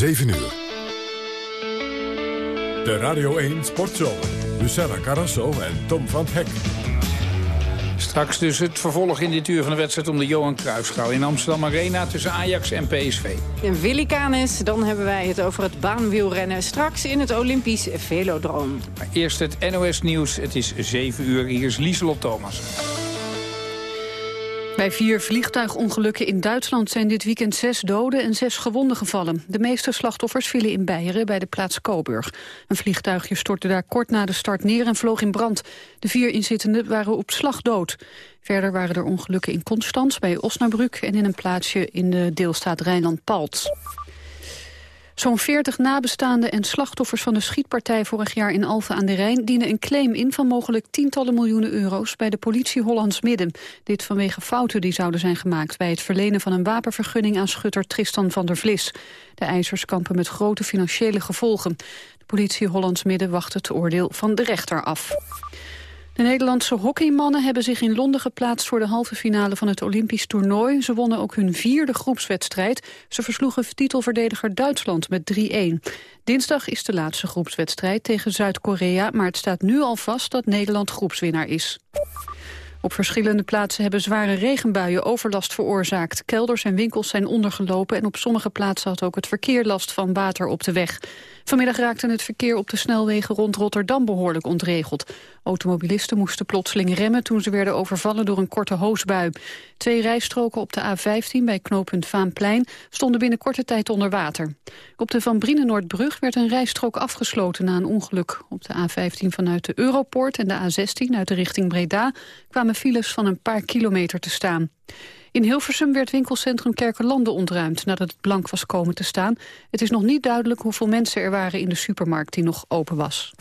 7 uur. De Radio 1 Sportzomer. Lucella Carrasso en Tom van Hek. Straks dus het vervolg in dit uur van de wedstrijd om de Johan Cruijffschaal in Amsterdam Arena tussen Ajax en PSV. En Willy Canes, dan hebben wij het over het baanwielrennen straks in het Olympisch Velodroom. Maar eerst het NOS Nieuws. Het is 7 uur. Hier is Lieselot Thomas. Bij vier vliegtuigongelukken in Duitsland zijn dit weekend zes doden en zes gewonden gevallen. De meeste slachtoffers vielen in Beieren bij de plaats Coburg. Een vliegtuigje stortte daar kort na de start neer en vloog in brand. De vier inzittenden waren op slag dood. Verder waren er ongelukken in Constans bij Osnabrück en in een plaatsje in de deelstaat Rijnland-Palts. Zo'n 40 nabestaanden en slachtoffers van de schietpartij vorig jaar in Alphen aan de Rijn dienen een claim in van mogelijk tientallen miljoenen euro's bij de politie Hollands Midden. Dit vanwege fouten die zouden zijn gemaakt bij het verlenen van een wapenvergunning aan schutter Tristan van der Vlis. De eisers kampen met grote financiële gevolgen. De politie Hollands Midden wacht het oordeel van de rechter af. De Nederlandse hockeymannen hebben zich in Londen geplaatst voor de halve finale van het Olympisch toernooi. Ze wonnen ook hun vierde groepswedstrijd. Ze versloegen titelverdediger Duitsland met 3-1. Dinsdag is de laatste groepswedstrijd tegen Zuid-Korea, maar het staat nu al vast dat Nederland groepswinnaar is. Op verschillende plaatsen hebben zware regenbuien overlast veroorzaakt. Kelders en winkels zijn ondergelopen en op sommige plaatsen had ook het verkeer last van water op de weg. Vanmiddag raakte het verkeer op de snelwegen rond Rotterdam behoorlijk ontregeld. Automobilisten moesten plotseling remmen toen ze werden overvallen door een korte hoosbui. Twee rijstroken op de A15 bij knooppunt Vaanplein stonden binnen korte tijd onder water. Op de Van Brienenoordbrug werd een rijstrook afgesloten na een ongeluk. Op de A15 vanuit de Europoort en de A16 uit de richting Breda kwamen files van een paar kilometer te staan. In Hilversum werd winkelcentrum Kerkenlanden ontruimd nadat het blank was komen te staan. Het is nog niet duidelijk hoeveel mensen er waren in de supermarkt die nog open was.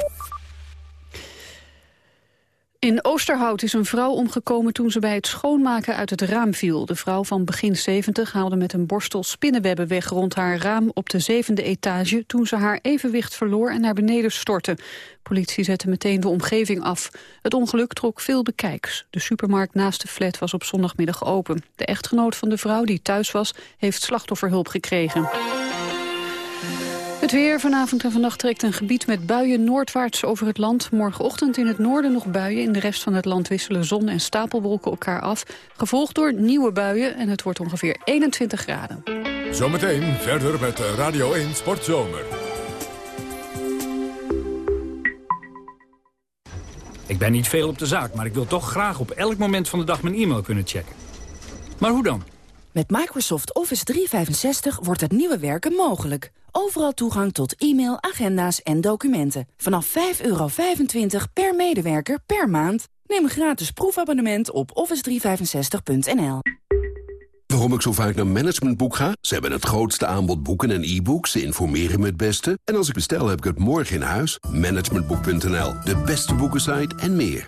In Oosterhout is een vrouw omgekomen toen ze bij het schoonmaken uit het raam viel. De vrouw van begin 70 haalde met een borstel spinnenwebben weg rond haar raam op de zevende etage toen ze haar evenwicht verloor en naar beneden stortte. Politie zette meteen de omgeving af. Het ongeluk trok veel bekijks. De supermarkt naast de flat was op zondagmiddag open. De echtgenoot van de vrouw die thuis was heeft slachtofferhulp gekregen. Het weer vanavond en vannacht trekt een gebied met buien noordwaarts over het land. Morgenochtend in het noorden nog buien. In de rest van het land wisselen zon en stapelwolken elkaar af. Gevolgd door nieuwe buien en het wordt ongeveer 21 graden. Zometeen verder met Radio 1 Sportzomer. Ik ben niet veel op de zaak, maar ik wil toch graag op elk moment van de dag mijn e-mail kunnen checken. Maar hoe dan? Met Microsoft Office 365 wordt het nieuwe werken mogelijk. Overal toegang tot e-mail, agenda's en documenten. Vanaf 5,25 per medewerker per maand. Neem een gratis proefabonnement op office365.nl. Waarom ik zo vaak naar Managementboek ga? Ze hebben het grootste aanbod boeken en e-books. Ze informeren me het beste. En als ik bestel, heb ik het morgen in huis. Managementboek.nl, de beste boekensite en meer.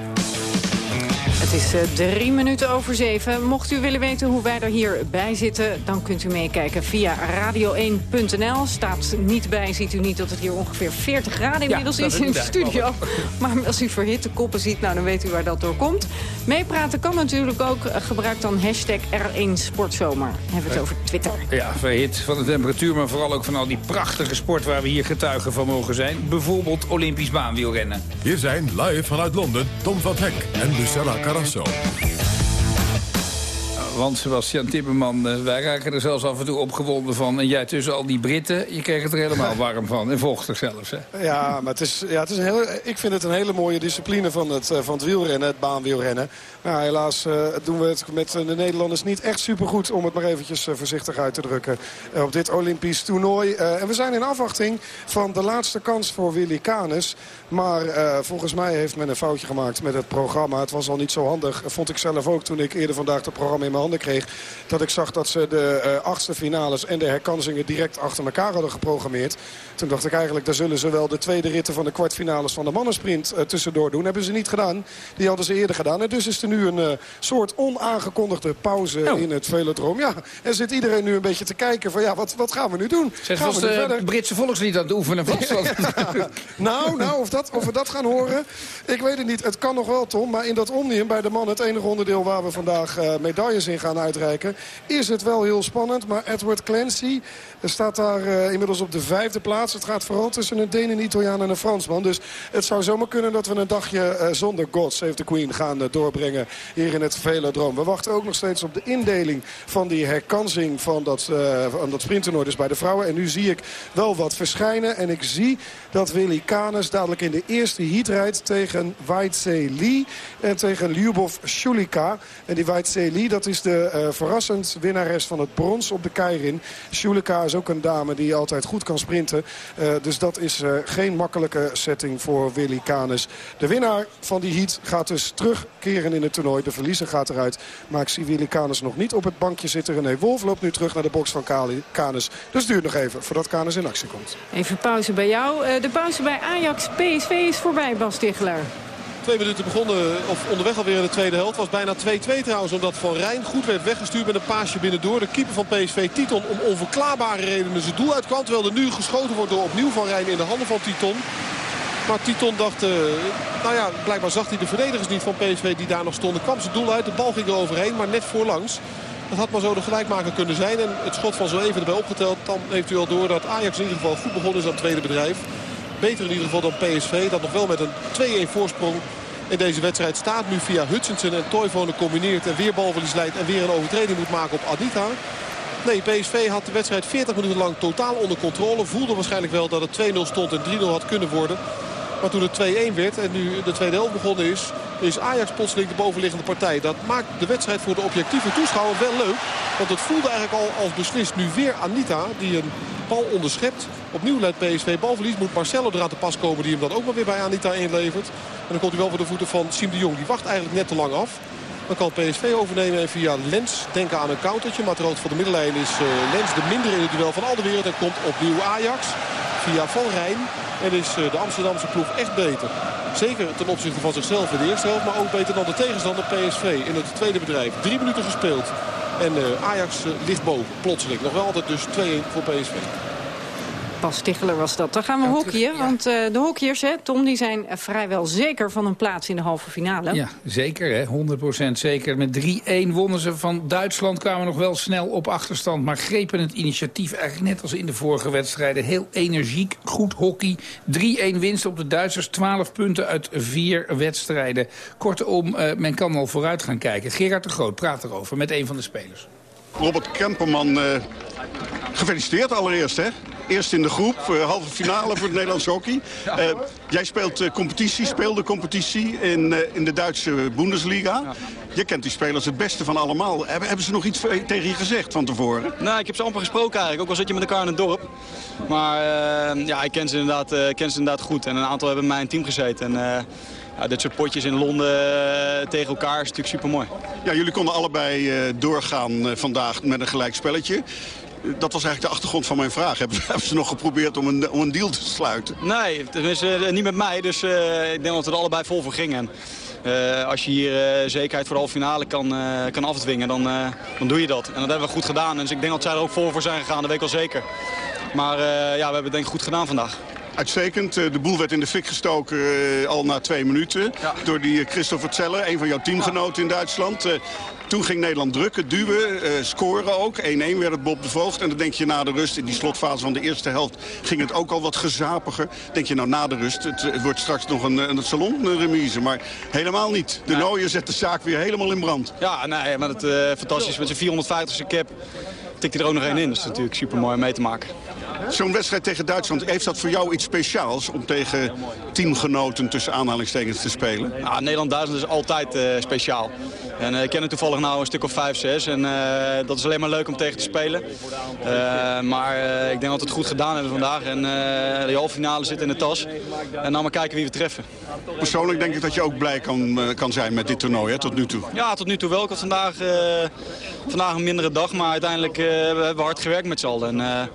Het is uh, drie minuten over zeven. Mocht u willen weten hoe wij er hierbij zitten... dan kunt u meekijken via radio1.nl. Staat niet bij, ziet u niet dat het hier ongeveer 40 graden inmiddels is in de studio. Maar als u verhitte koppen ziet, nou, dan weet u waar dat door komt. Meepraten kan natuurlijk ook. Gebruik dan hashtag R1 Sportzomer. Dan hebben we het over Twitter. Ja, verhit van de temperatuur, maar vooral ook van al die prachtige sport... waar we hier getuigen van mogen zijn. Bijvoorbeeld Olympisch baanwielrennen. Hier zijn live vanuit Londen Tom van Hek en Lucella Carrasso. Want Sebastian Timmerman, eh, wij raken er zelfs af en toe opgewonden van. En jij tussen al die Britten, je kreeg het er helemaal warm van. En vochtig zelfs, hè? Ja, maar het is, ja, het is een heel, ik vind het een hele mooie discipline van het, eh, van het wielrennen, het baanwielrennen. Maar helaas uh, doen we het met de Nederlanders niet echt supergoed... om het maar eventjes voorzichtig uit te drukken op dit Olympisch toernooi. en we zijn in afwachting van de laatste kans voor Willy Canes. Maar volgens mij heeft men een foutje gemaakt met het programma. Het was al niet zo handig, vond ik zelf ook toen ik eerder vandaag het programma in mijn handen kreeg... dat ik zag dat ze de achtste finales en de herkansingen direct achter elkaar hadden geprogrammeerd. Toen dacht ik eigenlijk, daar zullen ze wel de tweede ritten van de kwartfinales van de mannensprint tussendoor doen. Hebben ze niet gedaan. Die hadden ze eerder gedaan. En dus is er nu een soort onaangekondigde pauze oh. in het velodroom. Ja, en zit iedereen nu een beetje te kijken van ja, wat, wat gaan we nu doen? Zijn gaan we de verder? Britse volkslied aan het oefenen vast? nou, nou of, dat, of we dat gaan horen, ik weet het niet. Het kan nog wel, Tom. Maar in dat Omnium bij de man, het enige onderdeel waar we vandaag uh, medailles in gaan uitreiken... is het wel heel spannend. Maar Edward Clancy staat daar uh, inmiddels op de vijfde plaats. Het gaat vooral tussen een Deen, een Italiaan en een Fransman. Dus het zou zomaar kunnen dat we een dagje uh, zonder God Save the Queen gaan doorbrengen hier in het Velodroom. We wachten ook nog steeds op de indeling van die herkansing van dat, van dat sprinttoernooi dus bij de vrouwen. En nu zie ik wel wat verschijnen. En ik zie dat Willy Canes dadelijk in de eerste heat rijdt tegen Weidse Lee en tegen Lyubov Shulika. En die Weidse Lee, dat is de uh, verrassend winnares van het brons op de Keirin. Shulika is ook een dame die altijd goed kan sprinten. Uh, dus dat is uh, geen makkelijke setting voor Willy Canes. De winnaar van die heat gaat dus terugkeren in het toernooi. De verliezer gaat eruit. Maar ik zie Willy Canes nog niet op het bankje zitten. René Wolf loopt nu terug naar de box van Canes. Dus het duurt nog even voordat Canes in actie komt. Even pauze bij jou. de pauze bij Ajax PSV is voorbij, Bas Tichler. Twee minuten begonnen, of onderweg alweer in de tweede helft. Was bijna 2-2 trouwens, omdat Van Rijn goed werd weggestuurd met een paasje binnendoor. De keeper van PSV, Titon, om onverklaarbare redenen zijn doel uitkwam. Terwijl er nu geschoten wordt door opnieuw Van Rijn in de handen van Titon. Maar Titon dacht, uh, nou ja, blijkbaar zag hij de verdedigers niet van PSV die daar nog stonden. Kwam zijn doel uit, de bal ging er overheen, maar net voorlangs. Dat had maar zo de gelijkmaker kunnen zijn. En het schot van zo even erbij opgeteld. Dan heeft u al door dat Ajax in ieder geval goed begonnen is aan het tweede bedrijf. Beter in ieder geval dan PSV. Dat nog wel met een 2-1 voorsprong in deze wedstrijd staat. Nu via Hutchinson en Toivonen combineert en weer balverlies leidt. En weer een overtreding moet maken op Adita. Nee, PSV had de wedstrijd 40 minuten lang totaal onder controle. Voelde waarschijnlijk wel dat het 2-0 stond en 3-0 had kunnen worden. Maar toen het 2-1 werd en nu de tweede helft begonnen is... is Ajax plotseling de bovenliggende partij. Dat maakt de wedstrijd voor de objectieve toeschouwer wel leuk. Want het voelde eigenlijk al als beslist. Nu weer Anita die een bal onderschept. Opnieuw leidt PSV balverlies. Moet Marcelo eraan te pas komen die hem dan ook maar weer bij Anita inlevert. En dan komt hij wel voor de voeten van Siem de Jong. Die wacht eigenlijk net te lang af. Dan kan PSV overnemen en via Lens denken aan een countertje. Maar rood voor de middenlijn is uh, Lens de minder in het duel van al de wereld. En komt opnieuw Ajax via Van Rijn. En is uh, de Amsterdamse ploeg echt beter. Zeker ten opzichte van zichzelf in de eerste helft. Maar ook beter dan de tegenstander PSV in het tweede bedrijf. Drie minuten gespeeld. En uh, Ajax ligt boven, plotseling. Nog wel altijd dus 2-1 voor PSV. Pas Ticheler was dat. Dan gaan we hockeyen, want uh, de hockeyers, hè, Tom, die zijn vrijwel zeker van een plaats in de halve finale. Ja, zeker, hè, 100% zeker. Met 3-1 wonnen ze van Duitsland, kwamen nog wel snel op achterstand... maar grepen het initiatief eigenlijk net als in de vorige wedstrijden. Heel energiek, goed hockey. 3-1 winst op de Duitsers, 12 punten uit vier wedstrijden. Kortom, uh, men kan al vooruit gaan kijken. Gerard de Groot praat erover met een van de spelers. Robert Kemperman, uh, gefeliciteerd allereerst, hè? Eerst in de groep, uh, halve finale voor het Nederlands hockey. Uh, jij speelt uh, competitie, speelde competitie in, in de Duitse Bundesliga. Je kent die spelers het beste van allemaal. Hebben, hebben ze nog iets tegen je gezegd van tevoren? Nou, ik heb ze amper gesproken eigenlijk. Ook al zit je met elkaar in het dorp. Maar ja, ik ken ze, inderdaad, ken ze inderdaad goed. En een aantal hebben in mijn team gezeten. En, ja, dit soort potjes in Londen tegen elkaar is natuurlijk super mooi. Ja, jullie konden allebei doorgaan vandaag met een gelijk spelletje dat was eigenlijk de achtergrond van mijn vraag. Hebben, ze nog geprobeerd om een, om een deal te sluiten? Nee, tenminste eh, niet met mij. Dus uh, ik denk dat we er allebei vol voor gingen. Uh, als je hier zekerheid voor de halve finale kan, kan afdwingen, dan, dan doe je dat. En dat hebben we goed gedaan. Dus ik denk dat zij er ook vol voor zijn gegaan, dat weet ik wel zeker. Maar ja, we hebben het denk ik goed gedaan vandaag. Uitstekend. De boel werd in de fik gestoken al na twee minuten. Ja. Door die Christopher Zeller, een van jouw teamgenoten in Duitsland. Toen ging Nederland drukken, duwen, uh, scoren ook. 1-1 werd het Bob de Voogd. En dan denk je na de rust, in die slotfase van de eerste helft... ging het ook al wat gezapiger. Denk je nou na de rust, het, het wordt straks nog een, een salonremise. Maar helemaal niet. De ja. Nooier zet de zaak weer helemaal in brand. Ja, nee, maar het uh, fantastisch. Met zijn 450ste cap tikt hij er ook nog één in. Dat is natuurlijk super mooi om mee te maken. Zo'n wedstrijd tegen Duitsland, heeft dat voor jou iets speciaals... om tegen teamgenoten tussen aanhalingstekens te spelen? Ja, Nederland-Duitsland is altijd uh, speciaal. En uh, ik ken het toevallig nou een stuk of vijf, zes. En uh, dat is alleen maar leuk om tegen te spelen. maar ik denk dat we het goed gedaan hebben vandaag. En de halve finale zit in de tas. En dan maar kijken wie we treffen. Persoonlijk denk ik dat je ook blij kan, kan zijn met dit toernooi, hè, tot nu toe. Ja, tot nu toe wel. Ik had vandaag, vandaag een mindere dag. Maar uiteindelijk hebben we hard gewerkt met z'n allen. En,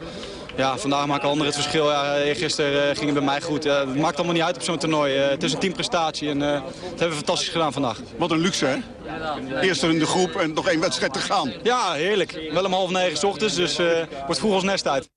ja, vandaag maken anderen het verschil. Ja, gisteren ging het bij mij goed. het maakt allemaal niet uit op zo'n toernooi. het is een teamprestatie en dat hebben we fantastisch gedaan vandaag. Wat een luxe, hè? Eerst in de groep en nog één wedstrijd te gaan. Ja, heerlijk. Wel om half negen s ochtends, dus wordt vroeg als nest uit.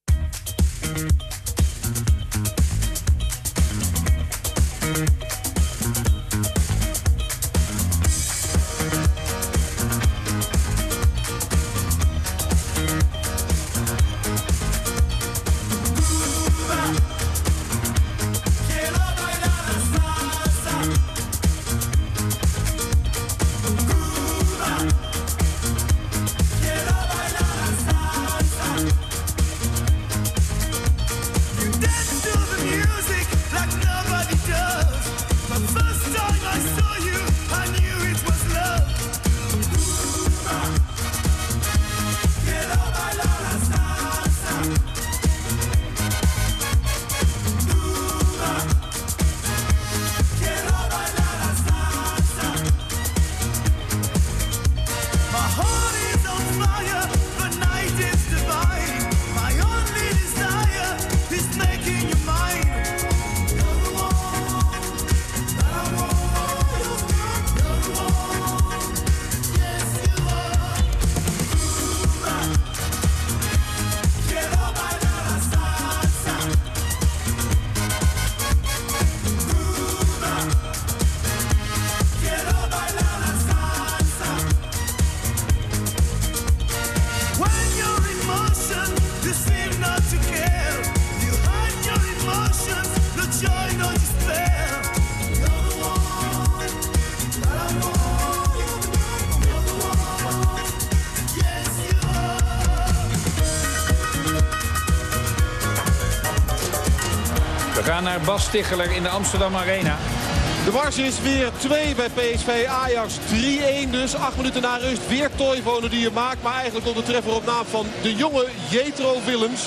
Naar Bas Ticheler in de Amsterdam Arena. De Wars is weer 2 bij PSV. Ajax 3-1 dus. Acht minuten na rust. Weer Toivonen die je maakt. Maar eigenlijk op de treffer op naam van de jonge Jetro Willems.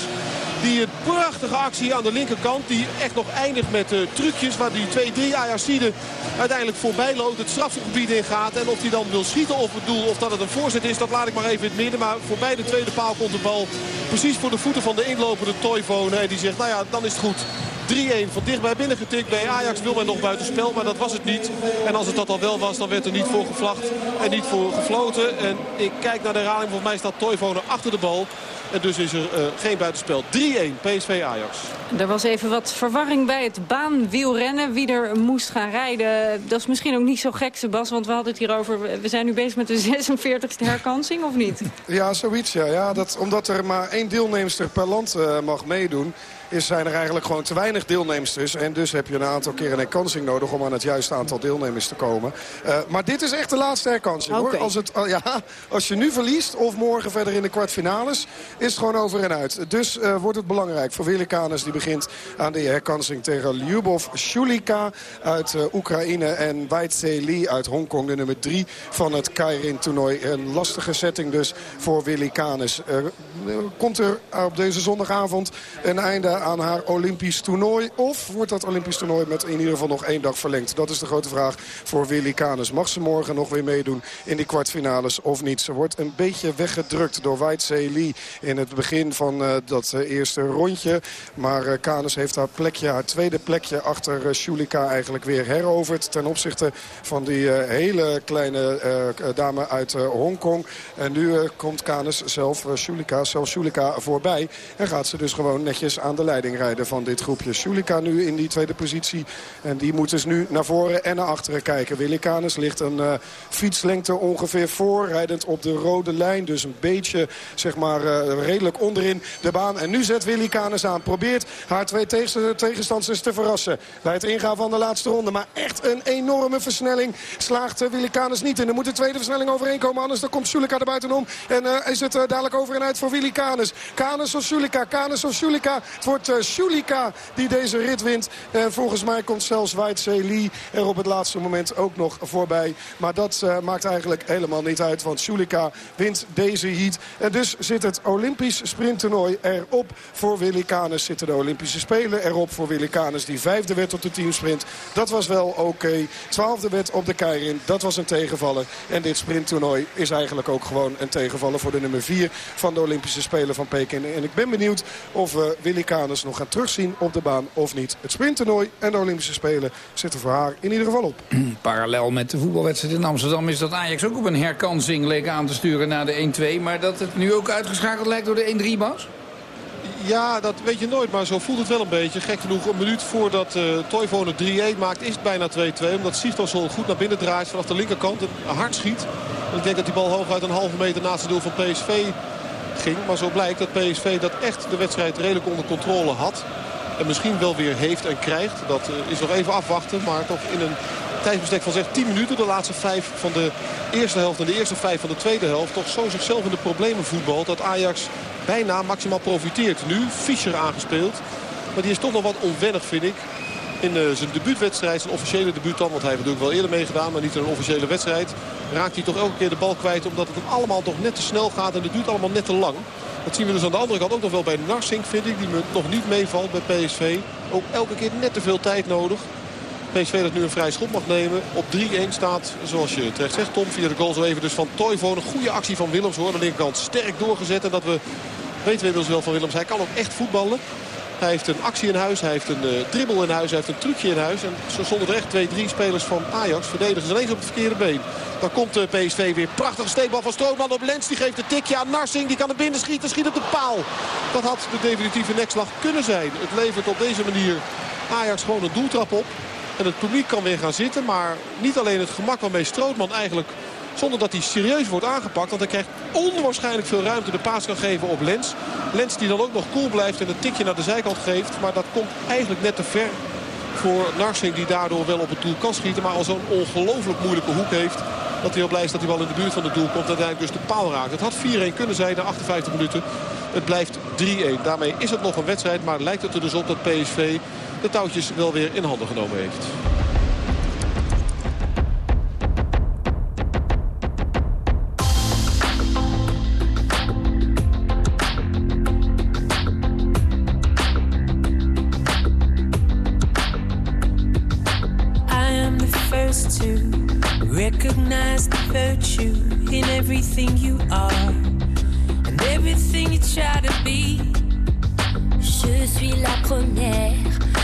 Die een prachtige actie aan de linkerkant. Die echt nog eindigt met uh, trucjes. Waar die 2-3 Ajaxiden uiteindelijk voorbij loopt. Het strafgebied ingaat. En of hij dan wil schieten op het doel. Of dat het een voorzet is. Dat laat ik maar even in het midden. Maar voorbij de tweede paal komt de bal. Precies voor de voeten van de inlopende Toivonen. En die zegt nou ja dan is het goed. 3-1 van dichtbij binnengetikt. Bij Ajax wil men nog buitenspel, maar dat was het niet. En als het dat al wel was, dan werd er niet voor gevlacht en niet voor gefloten. En ik kijk naar de herhaling. Volgens mij staat Toivonen achter de bal. En dus is er uh, geen buitenspel. 3-1 PSV Ajax. Er was even wat verwarring bij het baanwielrennen. Wie er moest gaan rijden, dat is misschien ook niet zo gek, Sebas. Want we hadden het hier over, we zijn nu bezig met de 46e herkansing, of niet? Ja, zoiets, ja. ja dat, omdat er maar één deelnemster per land uh, mag meedoen is, zijn er eigenlijk gewoon te weinig deelnemers. En dus heb je een aantal keer een herkansing nodig om aan het juiste aantal deelnemers te komen. Uh, maar dit is echt de laatste herkansing okay. hoor. Als, het, uh, ja, als je nu verliest of morgen verder in de kwartfinales is het gewoon over en uit. Dus uh, wordt het belangrijk voor Willy Canes. Die begint aan de herkansing tegen Lyubov Shulika uit Oekraïne. En Weitse Lee uit Hongkong. De nummer drie van het Kairin toernooi. Een lastige setting dus voor Willy Canes. komt er op deze zondagavond een einde aan haar Olympisch toernooi? Of wordt dat Olympisch toernooi met in ieder geval nog één dag verlengd? Dat is de grote vraag voor Willy Canes. Mag ze morgen nog weer meedoen in die kwartfinales of niet? Ze wordt een beetje weggedrukt door Weitse Lee in het begin van uh, dat uh, eerste rondje. Maar uh, Canes heeft haar plekje, haar tweede plekje achter uh, Shulika eigenlijk weer heroverd. Ten opzichte van die hele kleine dame uit Hongkong. En nu komt Canes zelf, Shulika, zelf Shulika voorbij. En gaat ze dus gewoon netjes aan de lijn leiding rijden van dit groepje. Shulika nu in die tweede positie. En die moet dus nu naar voren en naar achteren kijken. Willy Canes ligt een uh, fietslengte ongeveer voor. Rijdend op de rode lijn. Dus een beetje zeg maar uh, redelijk onderin de baan. En nu zet Willy Canes aan. Probeert haar twee tegenstanders te verrassen. Bij het ingaan van de laatste ronde. Maar echt een enorme versnelling slaagt uh, Willy niet in. Er moet de tweede versnelling overheen komen. Anders dan komt Shulika er buitenom. En is het dadelijk over en uit voor Willy Canes. Canes of Shulika. Canes of Shulika. Het wordt Shulika die deze rit wint. En volgens mij komt zelfs Weidse Lee er op het laatste moment ook nog voorbij. Maar dat uh, maakt eigenlijk helemaal niet uit. Want Shulika wint deze heat. En dus zit het Olympisch sprinttoernooi erop voor Willy Canes. Zitten de Olympische Spelen erop voor Willy Canes. Die vijfde werd op de teamsprint. Dat was wel oké. Twaalfde werd op de Keirin. Dat was een tegenvaller. En dit sprinttoernooi is eigenlijk ook gewoon een tegenvaller voor de nummer vier van de Olympische Spelen van Peking. En ik ben benieuwd of we Willy Canes nog gaan terugzien op de baan of niet. Het sprinttoernooi en de Olympische Spelen zitten voor haar in ieder geval op. Parallel met de voetbalwedstrijd in Amsterdam is dat Ajax ook op een herkansing leek aan te sturen naar de 1-2. Maar dat het nu ook uitgeschakeld lijkt door de 1-3 Bas? Ja, dat weet je nooit, maar zo voelt het wel een beetje. Gek genoeg, een minuut voordat uh, Toivonen 3-1 maakt, is het bijna 2-2. Omdat Siftelson goed naar binnen draait vanaf de linkerkant en hard schiet. En ik denk dat die bal hooguit een halve meter naast het doel van PSV ging. Maar zo blijkt dat PSV dat echt de wedstrijd redelijk onder controle had. En misschien wel weer heeft en krijgt. Dat uh, is nog even afwachten, maar toch in een tijdsbestek van zeg 10 minuten. De laatste vijf van de eerste helft en de eerste vijf van de tweede helft. Toch zo zichzelf in de problemen voetbalt dat Ajax bijna maximaal profiteert. Nu Fischer aangespeeld. Maar die is toch nog wat onwennig vind ik. In uh, zijn debuutwedstrijd, zijn officiële debuut dan. Want hij heeft natuurlijk wel eerder meegedaan, maar niet in een officiële wedstrijd. Raakt hij toch elke keer de bal kwijt. Omdat het allemaal toch net te snel gaat. En het duurt allemaal net te lang. Dat zien we dus aan de andere kant ook nog wel bij Narsing vind ik. Die me nog niet meevalt bij PSV. Ook elke keer net te veel tijd nodig. PSV dat nu een vrij schot mag nemen. Op 3-1 staat, zoals je terecht zegt Tom, via de goal zo even dus van Toivonen. Een goede actie van Willems hoor. De linkerkant sterk doorgezet. En dat we weten we inmiddels wel van Willems. Hij kan ook echt voetballen. Hij heeft een actie in huis, hij heeft een uh, dribbel in huis, hij heeft een trucje in huis. En zo stonden er echt twee, drie spelers van Ajax. Verdedigers ineens op het verkeerde been. Dan komt de uh, PSV weer. Prachtige steekbal van Strootman op Lens. Die geeft een tikje aan Narsing. Die kan er binnen schieten. Schiet op de paal. Dat had de definitieve nekslag kunnen zijn. Het levert op deze manier Ajax gewoon een doeltrap op. En het publiek kan weer gaan zitten. Maar niet alleen het gemak waarmee Strootman eigenlijk zonder dat hij serieus wordt aangepakt. Want hij krijgt onwaarschijnlijk veel ruimte de paas kan geven op Lens. Lens die dan ook nog cool blijft en een tikje naar de zijkant geeft. Maar dat komt eigenlijk net te ver voor Narsing die daardoor wel op het doel kan schieten. Maar al zo'n ongelooflijk moeilijke hoek heeft. Dat hij wel blij is dat hij wel in de buurt van het doel komt. Uiteindelijk dus de paal raakt. Het had 4-1 kunnen zijn na 58 minuten. Het blijft 3-1. Daarmee is het nog een wedstrijd. Maar lijkt het er dus op dat PSV de touwtjes wel weer in handen genomen heeft. Recognize the virtue in everything you are and everything you try to be. Je suis la première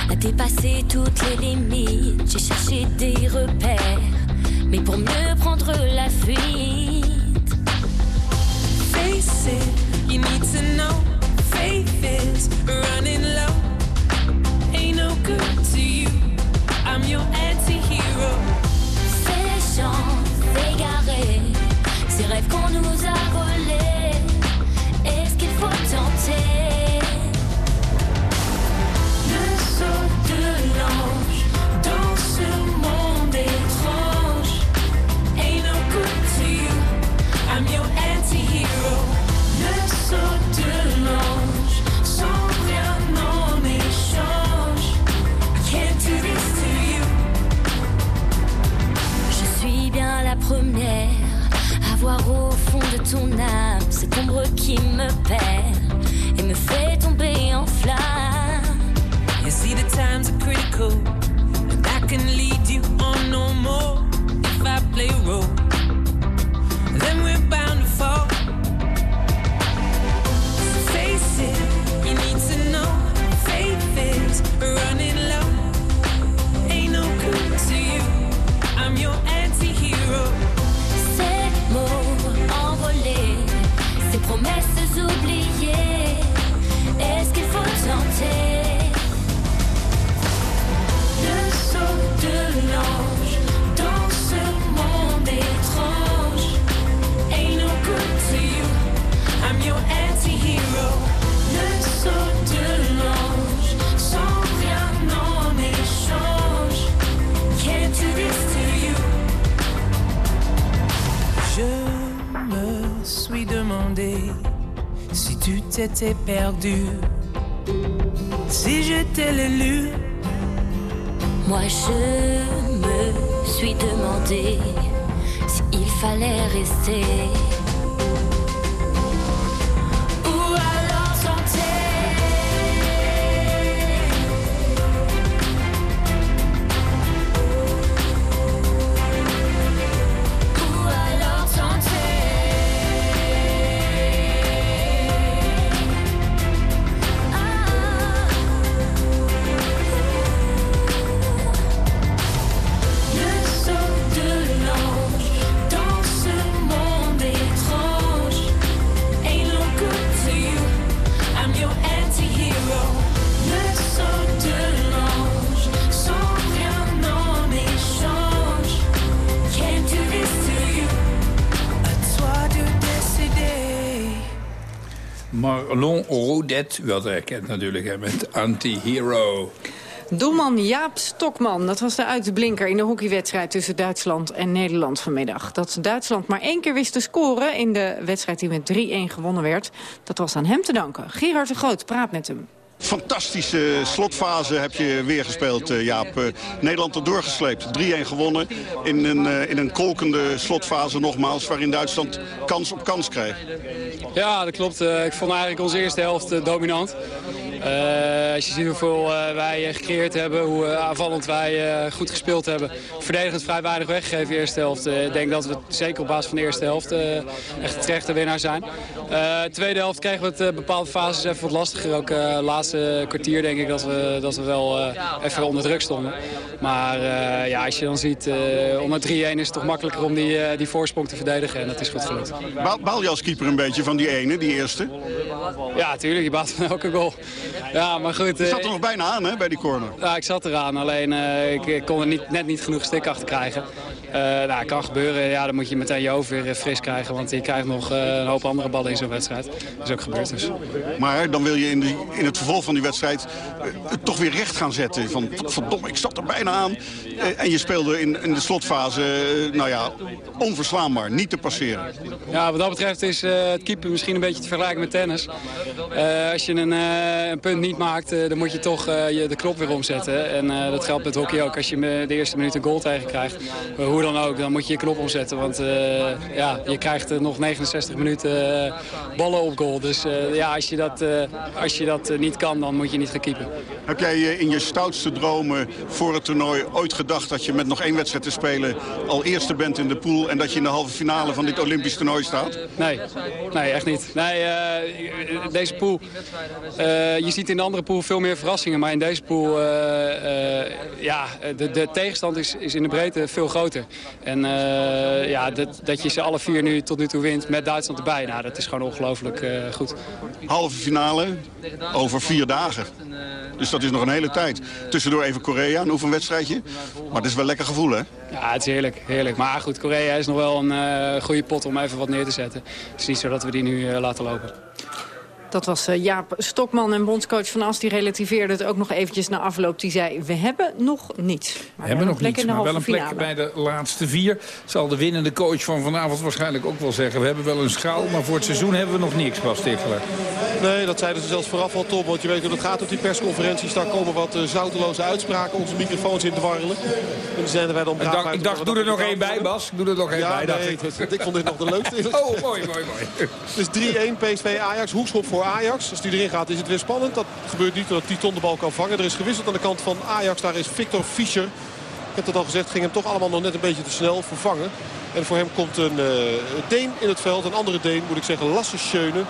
à dépasser toutes les limites. J'ai cherché des repères, mais pour mieux prendre la fuite. Face it, you need to know. Tu t'étais perdu. Si j'étais l'élu, Moi je me suis demandé s'il fallait rester. Rodet, u had herkend natuurlijk met Anti-Hero. Doelman Jaap Stokman, dat was de uitblinker in de hockeywedstrijd tussen Duitsland en Nederland vanmiddag. Dat Duitsland maar één keer wist te scoren in de wedstrijd die met 3-1 gewonnen werd, dat was aan hem te danken. Gerard de Groot praat met hem. Fantastische slotfase heb je weer gespeeld, eh, Jaap. Eh, Nederland er doorgesleept. 3-1 gewonnen in een, eh, in een kolkende slotfase nogmaals... waarin Duitsland kans op kans kreeg. Ja, dat klopt. Ik vond eigenlijk onze eerste helft dominant. Eh, als je ziet hoeveel eh, wij eh, gecreëerd hebben, hoe aanvallend wij goed gespeeld hebben. Verdedigend vrij weinig weggegeven de eerste helft. Ik denk dat we zeker op basis van de eerste helft echt terecht de winnaar zijn. Tweede helft kregen we het bepaalde fases even wat lastiger. Ook laatste kwartier denk ik dat we, dat we wel even onder druk stonden. Maar ja, als je dan ziet, onder 3-1 is het toch makkelijker om die, die voorsprong te verdedigen. En dat is goed gelukt. Baal, je als keeper een beetje van die ene, die eerste? Ja, tuurlijk. Je baat van elke goal. Ja, maar goed. Je eh, zat er nog bijna aan hè, bij die corner. Ja, ik zat eraan. Alleen eh, ik, ik kon er niet, net niet genoeg stik achter krijgen. Eh nou, kan gebeuren. Ja, dan moet je meteen je hoofd weer eh, fris krijgen. Want je krijgt nog eh, een hoop andere ballen in zo'n wedstrijd. Dat is ook gebeurd dus. Maar dan wil je in, die, in het vervolg van die wedstrijd toch weer recht gaan zetten. Van verdomme, ik zat er bijna aan. En je speelde in, in de slotfase, nou ja, onverslaanbaar. Niet te passeren. Ja, wat dat betreft is het keeper misschien een beetje te vergelijken met tennis. Als je een, een punt niet maakt, dan moet je toch je de knop weer omzetten. En dat geldt met hockey ook. Als je de eerste minuut een goal tegen krijgt, hoe dan ook, dan moet je je knop omzetten. Want eh, ja, je krijgt eh, nog 69 minuten eh, ballen op goal. Dus ja, als je dat, als je dat niet kan, dan moet je niet gaan keepen. Heb jij in je stoutste dromen voor het toernooi ooit gedacht dat je met nog één wedstrijd te spelen al eerste bent in de pool en dat je in de halve finale van dit Olympisch toernooi staat? Nee, nee echt niet. Nee, deze pool, je ziet in de andere pool veel meer verrassingen. Maar in deze pool, ja, de, de tegenstand is, is in de breedte veel groter. En eh, ja, dat, dat je ze alle vier nu tot nu toe wint met Duitsland erbij, nou, dat is gewoon ongelooflijk eh, goed. Halve finale over vier dagen. Dus dat is nog een hele tijd. Tussendoor even Korea, een oefenwedstrijdje. Maar het is wel lekker gevoel, hè? Ja, het is heerlijk, heerlijk. Maar goed, Korea is nog wel een eh, goede pot om even wat neer te zetten. Het is niet zo dat we die nu laten lopen. Dat was eh, Jaap Stokman en bondscoach Van As. Die relativeerde het ook nog eventjes na afloop. Die zei, we hebben nog niets. We hebben nog niets, maar wel een plek finale. bij de laatste vier. Zal de winnende coach van vanavond waarschijnlijk ook wel zeggen. We hebben wel een schaal, maar voor het seizoen hebben we nog niks, Bas Tichler. Nee, dat zeiden ze zelfs vooraf al, Tom. Want je weet hoe het gaat op die persconferenties. Daar komen wat eh, zouteloze uitspraken onze microfoons in te warrelen. En die zijn er wij dan Ik dacht, ik dacht doe er nog één bij, Bas. Ik doe er nog één Ja, bij, dacht nee, ik. dat- ik vond dit nog de leukste. Oh, mooi, mooi, mooi. Dus 3-1 PSV Ajax. Hoekschop voor Ajax. Als die erin gaat is het weer spannend. Dat gebeurt niet doordat Titon de bal kan vangen. Er is gewisseld aan de kant van Ajax. Daar is Victor Fischer. Ik heb het al gezegd. Ging hem toch allemaal nog net een beetje te snel vervangen. En voor hem komt een eh, Deen in het veld. Een andere Deen moet ik zeggen. Lasse Schöne.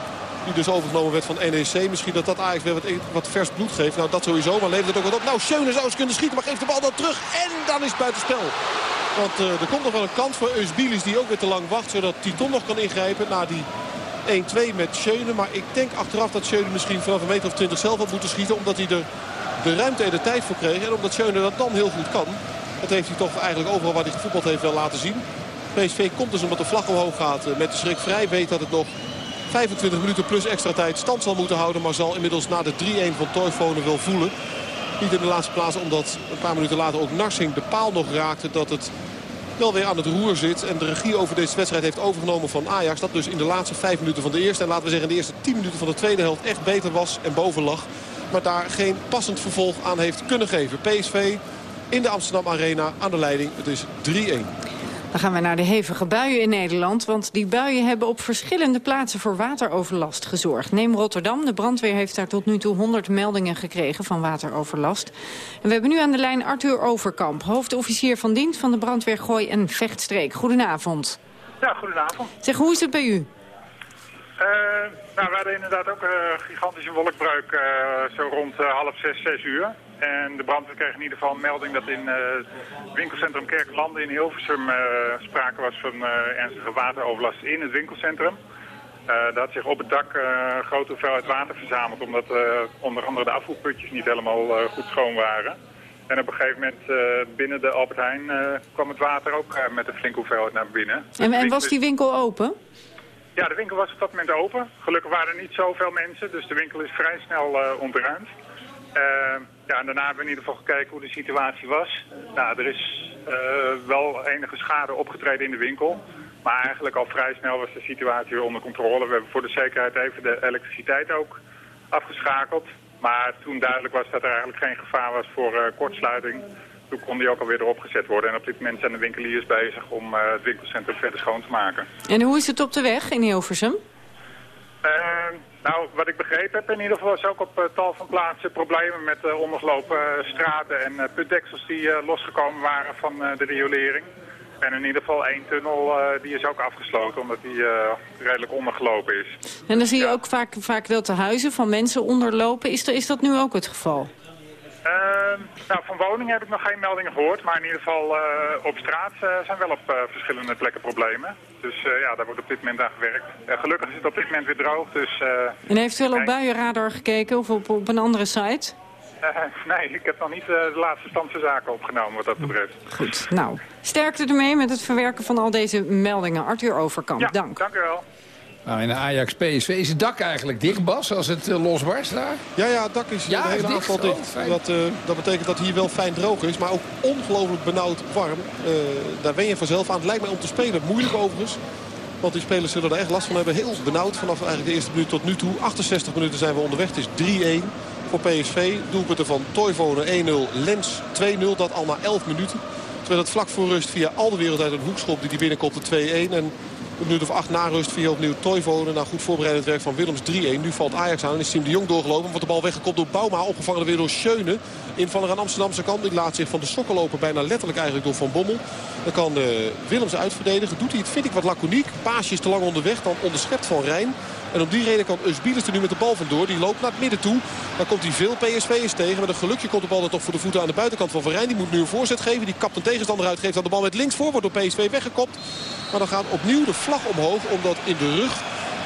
Die dus overgenomen werd van NEC. Misschien dat dat Ajax weer wat, wat vers bloed geeft. Nou, dat sowieso. Maar levert het ook wat op. Nou, Schöne zou eens kunnen schieten. Maar geeft de bal dan terug. En dan is het buitenspel. Want eh, er komt nog wel een kans voor Eusbilis die ook weer te lang wacht. Zodat Titon nog kan ingrijpen na die 1-2 met Schöne. Maar ik denk achteraf dat Schöne misschien vanaf een meter of 20 zelf had moeten schieten. Omdat hij er de ruimte en de tijd voor kreeg. En omdat Schöne dat dan heel goed kan. Dat heeft hij toch eigenlijk overal waar hij gevoetbald heeft wel laten zien. PSV komt dus omdat de vlag omhoog gaat eh, met de schrik vrij. Weet dat het nog 25 minuten plus extra tijd stand zal moeten houden. Maar zal inmiddels na de 3-1 van Toivonen wel voelen. Niet in de laatste plaats omdat een paar minuten later ook Narsing de paal nog raakte. Dat het wel weer aan het roer zit. En de regie over deze wedstrijd heeft overgenomen van Ajax. Dat dus in de laatste vijf minuten van de eerste. En laten we zeggen in de eerste tien minuten van de tweede helft echt beter was en boven lag. Maar daar geen passend vervolg aan heeft kunnen geven. PSV in de Amsterdam Arena aan de leiding. Het is 3-1. Dan gaan we naar de hevige buien in Nederland. Want die buien hebben op verschillende plaatsen voor wateroverlast gezorgd. Neem Rotterdam. De brandweer heeft daar tot nu toe 100 meldingen gekregen van wateroverlast. En we hebben nu aan de lijn Arthur Overkamp. Hoofdofficier van dienst van de brandweer Gooi en Vechtstreek. Goedenavond. Ja, goedenavond. Zeg, hoe is het bij u? Uh, nou, we hadden inderdaad ook een gigantische wolkbreuk uh, zo rond uh, half zes, zes uur. En de brandweer kreeg in ieder geval een melding dat in het winkelcentrum Kerkenlanden in Hilversum sprake was van ernstige wateroverlast in het winkelcentrum. daar had zich op het dak een grote hoeveelheid water verzameld omdat onder andere de afvoerputjes niet helemaal goed schoon waren. En op een gegeven moment binnen de Albert Heijn kwam het water ook met een flinke hoeveelheid naar binnen. En, en was die winkel open? Ja, de winkel was op dat moment open. Gelukkig waren er niet zoveel mensen, dus de winkel is vrij snel uh, ontruimd. Ja, en daarna hebben we in ieder geval gekeken hoe de situatie was. Nou, er is uh, wel enige schade opgetreden in de winkel. Maar eigenlijk al vrij snel was de situatie weer onder controle. We hebben voor de zekerheid even de elektriciteit ook afgeschakeld. Maar toen duidelijk was dat er eigenlijk geen gevaar was voor kortsluiting toen kon die ook alweer erop gezet worden. En op dit moment zijn de winkeliers bezig om uh, het winkelcentrum verder schoon te maken. En hoe is het op de weg in Hilversum? Uh, nou, wat ik begrepen heb in ieder geval is ook op uh, tal van plaatsen problemen met uh, ondergelopen straten en putdeksels die losgekomen waren van de riolering. En in ieder geval één tunnel die is ook afgesloten omdat die redelijk ondergelopen is. En dan zie je ook vaak, vaak dat de huizen van mensen onderlopen. Is, er, is dat nu ook het geval? Uh, nou, van woningen heb ik nog geen meldingen gehoord, maar in ieder geval uh, op straat uh, zijn wel op uh, verschillende plekken problemen. Dus ja, daar wordt op dit moment aan gewerkt. gelukkig is het op dit moment weer droog, dus... en heeft u wel op buienradar gekeken of op, op een andere site? nee, ik heb nog niet de laatste stand van zaken opgenomen wat dat betreft. Goed, nou, sterkte ermee met het verwerken van al deze meldingen. Arthur Overkamp, ja, dank. dank u wel. Nou, in de Ajax PSV is het dak eigenlijk dicht, Bas, als het uh, losbarst daar? Ja, ja, het dak is ja, de hele dicht. dicht. Oh, dat, uh, dat betekent dat hier wel fijn droog is, maar ook ongelooflijk benauwd warm. Uh, daar wen je vanzelf aan. Het lijkt mij om te spelen moeilijk overigens. Want die spelers zullen er echt last van hebben. Heel benauwd vanaf eigenlijk de eerste minuut tot nu toe. 68 minuten zijn we onderweg. Het is 3-1 voor PSV. Doelpunten van Toivonen 1-0, Lens 2-0. Dat al na 11 minuten. Terwijl het vlak voor rust via al de wereld uit een hoekschop die die binnenkomt de 2-1. En een minuut of acht na rust via opnieuw Toivonen. Na goed voorbereidend werk van Willems 3-1. Nu valt Ajax aan en is Tim de Jong doorgelopen. Wordt de bal weggekopt door Bouma. Opgevangen weer door Schöne. Invaller aan Amsterdamse kant. Die laat zich van de sokken lopen. Bijna letterlijk eigenlijk door Van Bommel. Dan kan uh, Willems uitverdedigen. Doet hij het vind ik wat laconiek. Paasje is te lang onderweg. Dan onderschept Van Rijn. En op die reden kan Usbilis er nu met de bal vandoor. Die loopt naar het midden toe. Dan komt hij veel PSV'ers tegen. Met een gelukje komt de bal er toch voor de voeten aan de buitenkant van Van Rijn. Die moet nu een voorzet geven. Die kapt een tegenstander uit. Geeft dan de bal met links voor. Wordt door PSV weggekopt. Maar dan gaat opnieuw de vlag omhoog. Omdat in de rug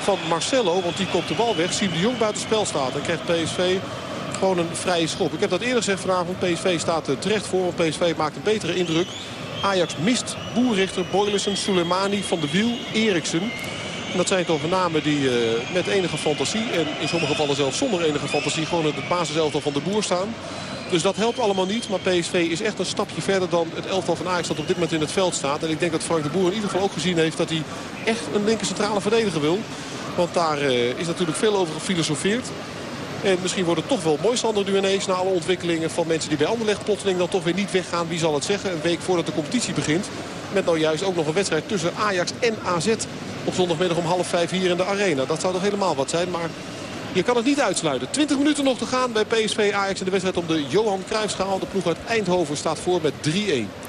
van Marcelo, want die komt de bal weg, Siem de Jong buiten spel staat. Dan krijgt PSV gewoon een vrije schop. Ik heb dat eerder gezegd vanavond. PSV staat er terecht voor. Want PSV maakt een betere indruk. Ajax mist Boerrichter, Boylissen, Soleimani, Van de Wiel, Eriksen. En dat zijn toch namen die uh, met enige fantasie... en in sommige gevallen zelfs zonder enige fantasie... gewoon in het basiselftal van de boer staan. Dus dat helpt allemaal niet. Maar PSV is echt een stapje verder dan het elftal van Ajax dat op dit moment in het veld staat. En ik denk dat Frank de Boer in ieder geval ook gezien heeft... dat hij echt een linker centrale verdediger wil. Want daar uh, is natuurlijk veel over gefilosofeerd. En misschien wordt het toch wel mooi, Sander, nu ineens... na alle ontwikkelingen van mensen die bij Anderlecht plotseling dan toch weer niet weggaan. Wie zal het zeggen? Een week voordat de competitie begint. Met nou juist ook nog een wedstrijd tussen Ajax en AZ op zondagmiddag om half vijf hier in de arena. Dat zou toch helemaal wat zijn, maar je kan het niet uitsluiten. 20 minuten nog te gaan bij PSV Ajax in de wedstrijd om de Johan Cruijffschaal. De ploeg uit Eindhoven staat voor met 3-1.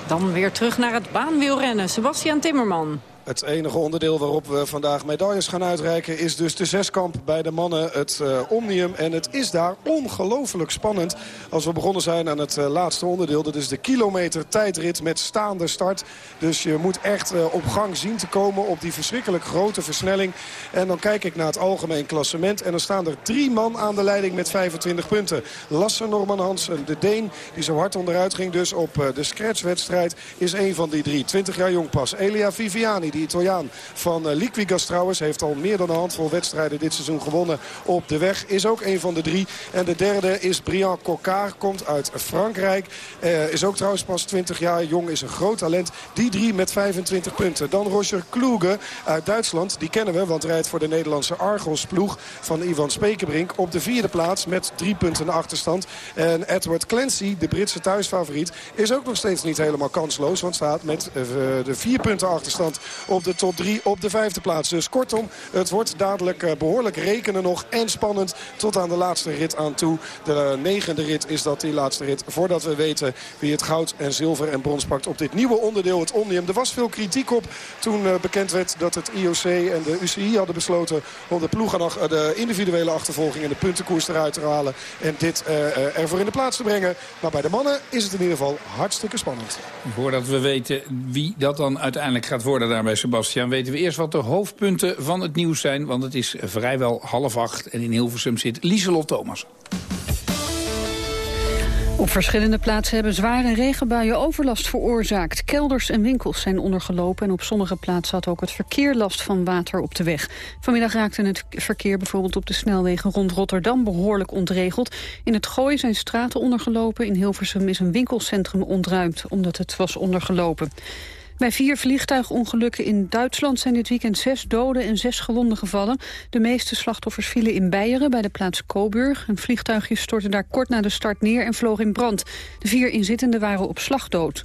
Dan weer terug naar het baanwielrennen. Sebastian Timmerman. Het enige onderdeel waarop we vandaag medailles gaan uitreiken... is dus de zeskamp bij de mannen, het uh, Omnium. En het is daar ongelooflijk spannend als we begonnen zijn aan het uh, laatste onderdeel. Dat is de kilometer tijdrit met staande start. Dus je moet echt uh, op gang zien te komen op die verschrikkelijk grote versnelling. En dan kijk ik naar het algemeen klassement. En dan staan er drie man aan de leiding met 25 punten. Lasse Norman Hansen, de Deen, die zo hard onderuit ging dus op de scratchwedstrijd... is een van die drie. 20 jaar jong pas. Elia Viviani de Italiaan van uh, Liquigas trouwens. Heeft al meer dan een handvol wedstrijden dit seizoen gewonnen op de weg. Is ook een van de drie. En de derde is Brian Coccard. Komt uit Frankrijk. Uh, is ook trouwens pas 20 jaar jong. Is een groot talent. Die drie met 25 punten. Dan Roger Kloege uit Duitsland. Die kennen we, want rijdt voor de Nederlandse Argos ploeg van Ivan Spekenbrink. Op de vierde plaats met drie punten achterstand. En Edward Clancy, de Britse thuisfavoriet, is ook nog steeds niet helemaal kansloos. Want staat met uh, de vier punten achterstand op de top drie op de vijfde plaats. Dus kortom, het wordt dadelijk uh, behoorlijk rekenen nog en spannend tot aan de laatste rit aan toe. De negende rit is dat die laatste rit voordat we weten wie het goud en zilver en brons pakt op dit nieuwe onderdeel, het Omnium. Er was veel kritiek op toen uh, bekend werd dat het IOC en de UCI hadden besloten om de ploeg nog de individuele achtervolging en de puntenkoers eruit te halen. En dit ervoor in de plaats te brengen. Maar bij de mannen is het in ieder geval hartstikke spannend. Voordat we weten wie dat dan uiteindelijk gaat worden daar bij Sebastian... weten we eerst wat de hoofdpunten van het nieuws zijn. Want het is vrijwel half acht en in Hilversum zit Lieselot Thomas. Op verschillende plaatsen hebben zware regenbuien overlast veroorzaakt. Kelders en winkels zijn ondergelopen en op sommige plaatsen had ook het verkeer last van water op de weg. Vanmiddag raakte het verkeer bijvoorbeeld op de snelwegen rond Rotterdam behoorlijk ontregeld. In het Gooi zijn straten ondergelopen. In Hilversum is een winkelcentrum ontruimd omdat het was ondergelopen. Bij vier vliegtuigongelukken in Duitsland zijn dit weekend zes doden en zes gewonden gevallen. De meeste slachtoffers vielen in Beieren bij de plaats Coburg. Een vliegtuigje stortte daar kort na de start neer en vloog in brand. De vier inzittenden waren op slag dood.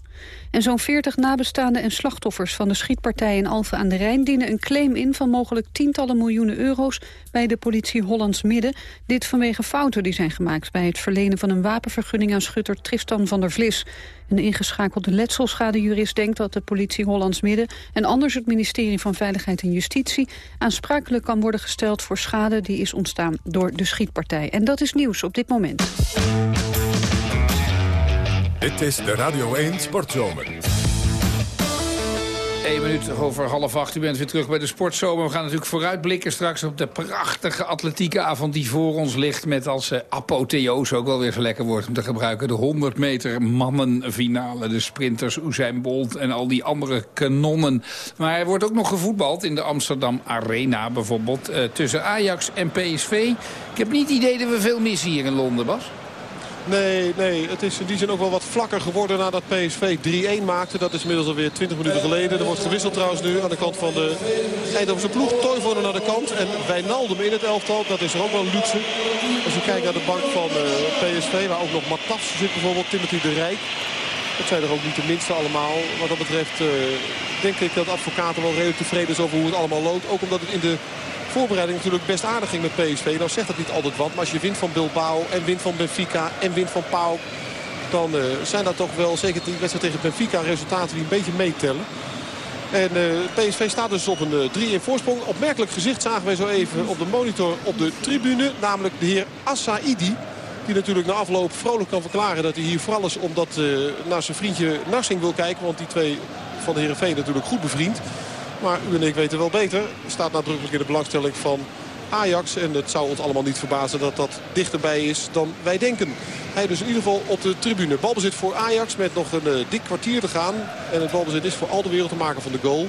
En zo'n 40 nabestaanden en slachtoffers van de schietpartij in Alphen aan de Rijn... dienen een claim in van mogelijk tientallen miljoenen euro's bij de politie Hollands Midden. Dit vanwege fouten die zijn gemaakt bij het verlenen van een wapenvergunning aan schutter Tristan van der Vlis. Een ingeschakelde letselschadejurist denkt dat de politie Hollands Midden... en anders het ministerie van Veiligheid en Justitie... aansprakelijk kan worden gesteld voor schade die is ontstaan door de schietpartij. En dat is nieuws op dit moment. Dit is de Radio 1 Sportzomer. 1 minuut over half acht. U bent weer terug bij de Sportzomer. We gaan natuurlijk vooruitblikken straks op de prachtige atletieke avond die voor ons ligt. Met als uh, apotheose ook wel weer zo lekker woord om te gebruiken. De 100 meter mannenfinale. De sprinters Usain Bolt en al die andere kanonnen. Maar er wordt ook nog gevoetbald in de Amsterdam Arena bijvoorbeeld. Uh, tussen Ajax en PSV. Ik heb niet het idee dat we veel missen hier in Londen, Bas. Nee, nee, het is in die zin ook wel wat vlakker geworden nadat PSV 3-1 maakte. Dat is inmiddels alweer 20 minuten geleden. Er wordt gewisseld trouwens nu aan de kant van de Eindhovense ploeg. Toivonen naar de kant en Wijnaldum in het elftal. Dat is er ook wel luxe. Als je kijkt naar de bank van uh, PSV, waar ook nog Matas zit bijvoorbeeld, Timothy de Rijk. Dat zijn er ook niet de minste allemaal. Wat dat betreft uh, denk ik dat advocaten wel redelijk tevreden is over hoe het allemaal loopt. Ook omdat het in de voorbereiding natuurlijk best aardig ging met PSV. Nou zegt dat niet altijd wat. Maar als je wint van Bilbao en wint van Benfica en wint van Pau... dan uh, zijn dat toch wel, zeker die wedstrijd tegen Benfica, resultaten die een beetje meetellen. En uh, PSV staat dus op een uh, 3-1 voorsprong. Opmerkelijk gezicht zagen wij zo even op de monitor op de tribune. Namelijk de heer Assaidi. Die natuurlijk na afloop vrolijk kan verklaren dat hij hier vooral is omdat uh, naar zijn vriendje Narsing wil kijken. Want die twee van de Heerenveen natuurlijk goed bevriend. Maar u en ik weten wel beter. Staat nadrukkelijk in de belangstelling van Ajax. En het zou ons allemaal niet verbazen dat dat dichterbij is dan wij denken. Hij dus in ieder geval op de tribune. Balbezit voor Ajax met nog een uh, dik kwartier te gaan. En het balbezit is voor al de wereld te maken van de goal.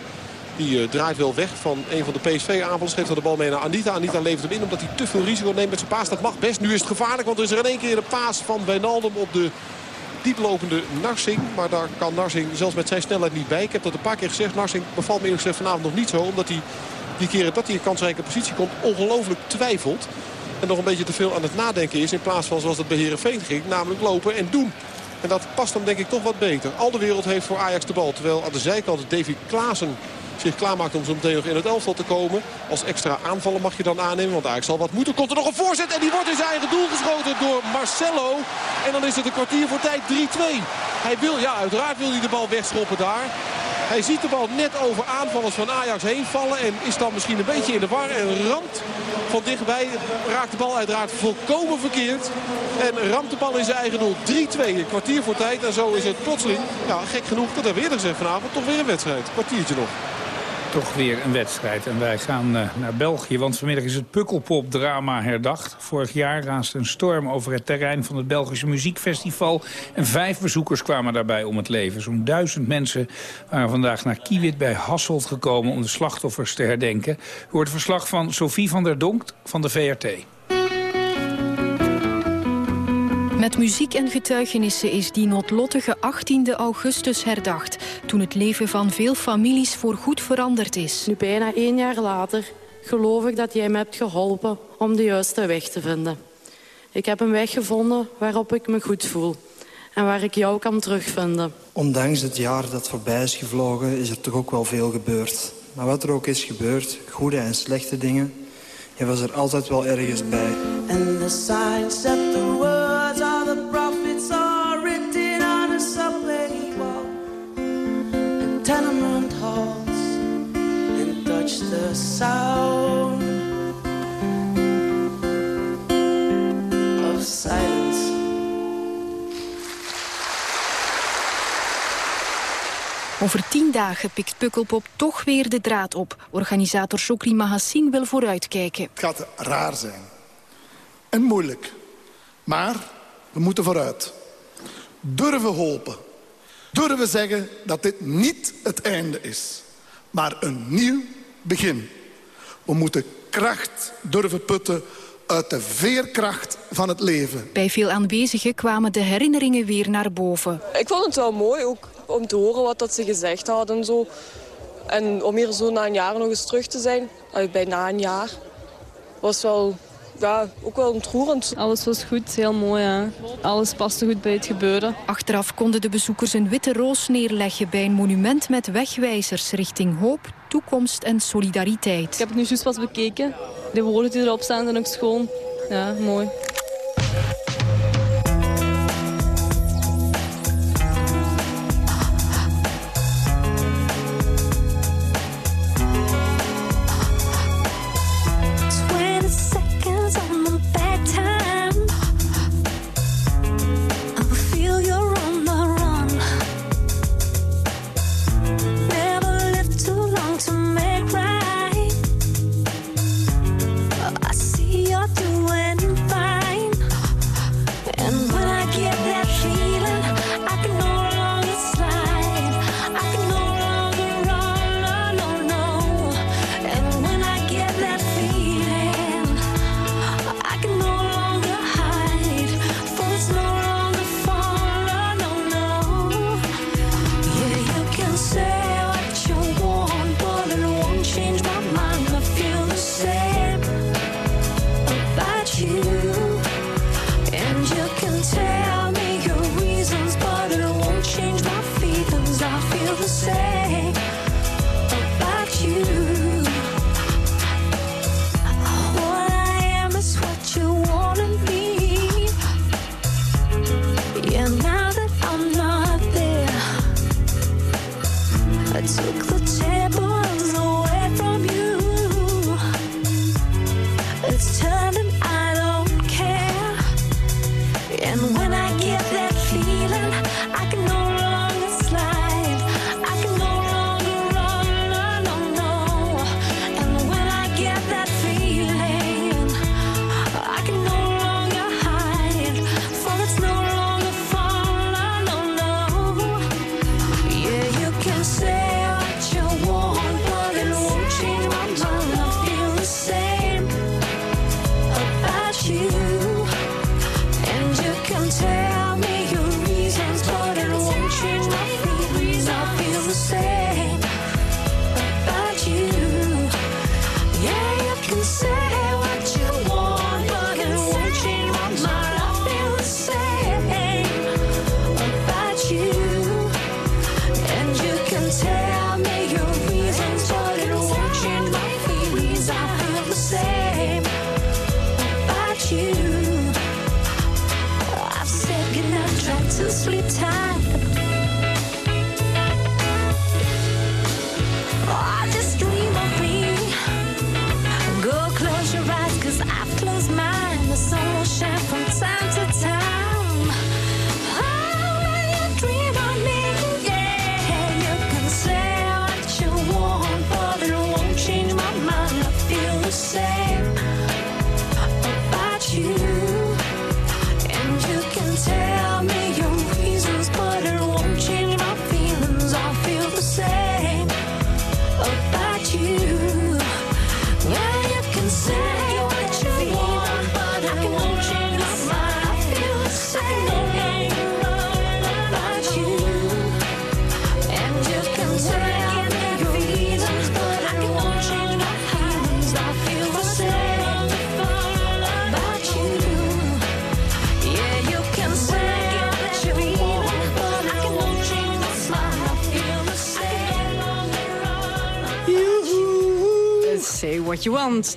Die uh, draait wel weg van een van de PSV-aanvallers. Geeft de bal mee naar Anita. Anita levert hem in omdat hij te veel risico neemt met zijn paas. Dat mag best. Nu is het gevaarlijk. Want er is er in één keer de paas van Wijnaldum op de dieplopende Narsing. Maar daar kan Narsing zelfs met zijn snelheid niet bij. Ik heb dat een paar keer gezegd. Narsing bevalt me eerlijk gezegd vanavond nog niet zo. Omdat hij die keren dat hij in kansrijke positie komt ongelooflijk twijfelt. En nog een beetje te veel aan het nadenken is. In plaats van zoals het bij Heerenveen ging. Namelijk lopen en doen. En dat past hem denk ik toch wat beter. Al de wereld heeft voor Ajax de bal. Terwijl aan de zijkant Davy Klaassen zich klaarmaakt om zo meteen nog in het elftal te komen. Als extra aanvallen mag je dan aannemen, want Ajax zal wat moeten. Komt er nog een voorzet en die wordt in zijn eigen doel geschoten door Marcelo. En dan is het een kwartier voor tijd 3-2. Hij wil, ja uiteraard wil hij de bal wegschoppen daar. Hij ziet de bal net over aanvallers van Ajax heen vallen. En is dan misschien een beetje in de war. En ramt van dichtbij. Raakt de bal uiteraard volkomen verkeerd. En ramt de bal in zijn eigen doel. 3-2. Een kwartier voor tijd. En zo is het plotseling, ja, gek genoeg, dat hebben we eerder gezegd vanavond, toch weer een wedstrijd. Kwartiertje nog. Toch weer een wedstrijd. En wij gaan uh, naar België, want vanmiddag is het Pukkelpop-drama herdacht. Vorig jaar raasde een storm over het terrein van het Belgische Muziekfestival. En vijf bezoekers kwamen daarbij om het leven. Zo'n duizend mensen waren vandaag naar Kiewit bij Hasselt gekomen... om de slachtoffers te herdenken. U hoort verslag van Sophie van der Donk van de VRT. Met muziek en getuigenissen is die noodlottige 18 augustus herdacht... toen het leven van veel families voorgoed veranderd is. Nu bijna één jaar later geloof ik dat jij me hebt geholpen om de juiste weg te vinden. Ik heb een weg gevonden waarop ik me goed voel en waar ik jou kan terugvinden. Ondanks het jaar dat voorbij is gevlogen is er toch ook wel veel gebeurd. Maar wat er ook is gebeurd, goede en slechte dingen... je was er altijd wel ergens bij. And the sound of silence Over tien dagen pikt Pukkelpop toch weer de draad op. Organisator Shokri Mahassin wil vooruitkijken. Het gaat raar zijn. En moeilijk. Maar we moeten vooruit. Durven hopen. Durven zeggen dat dit niet het einde is. Maar een nieuw begin. We moeten kracht durven putten uit de veerkracht van het leven. Bij veel aanwezigen kwamen de herinneringen weer naar boven. Ik vond het wel mooi ook om te horen wat dat ze gezegd hadden en zo. En om hier zo na een jaar nog eens terug te zijn, bijna een jaar, was wel, ja, ook wel ontroerend. Alles was goed, heel mooi. Hè. Alles paste goed bij het gebeuren. Achteraf konden de bezoekers een witte roos neerleggen bij een monument met wegwijzers richting hoop, toekomst en solidariteit. Ik heb het nu juist pas bekeken. De woorden die erop staan zijn ook schoon. Ja, mooi.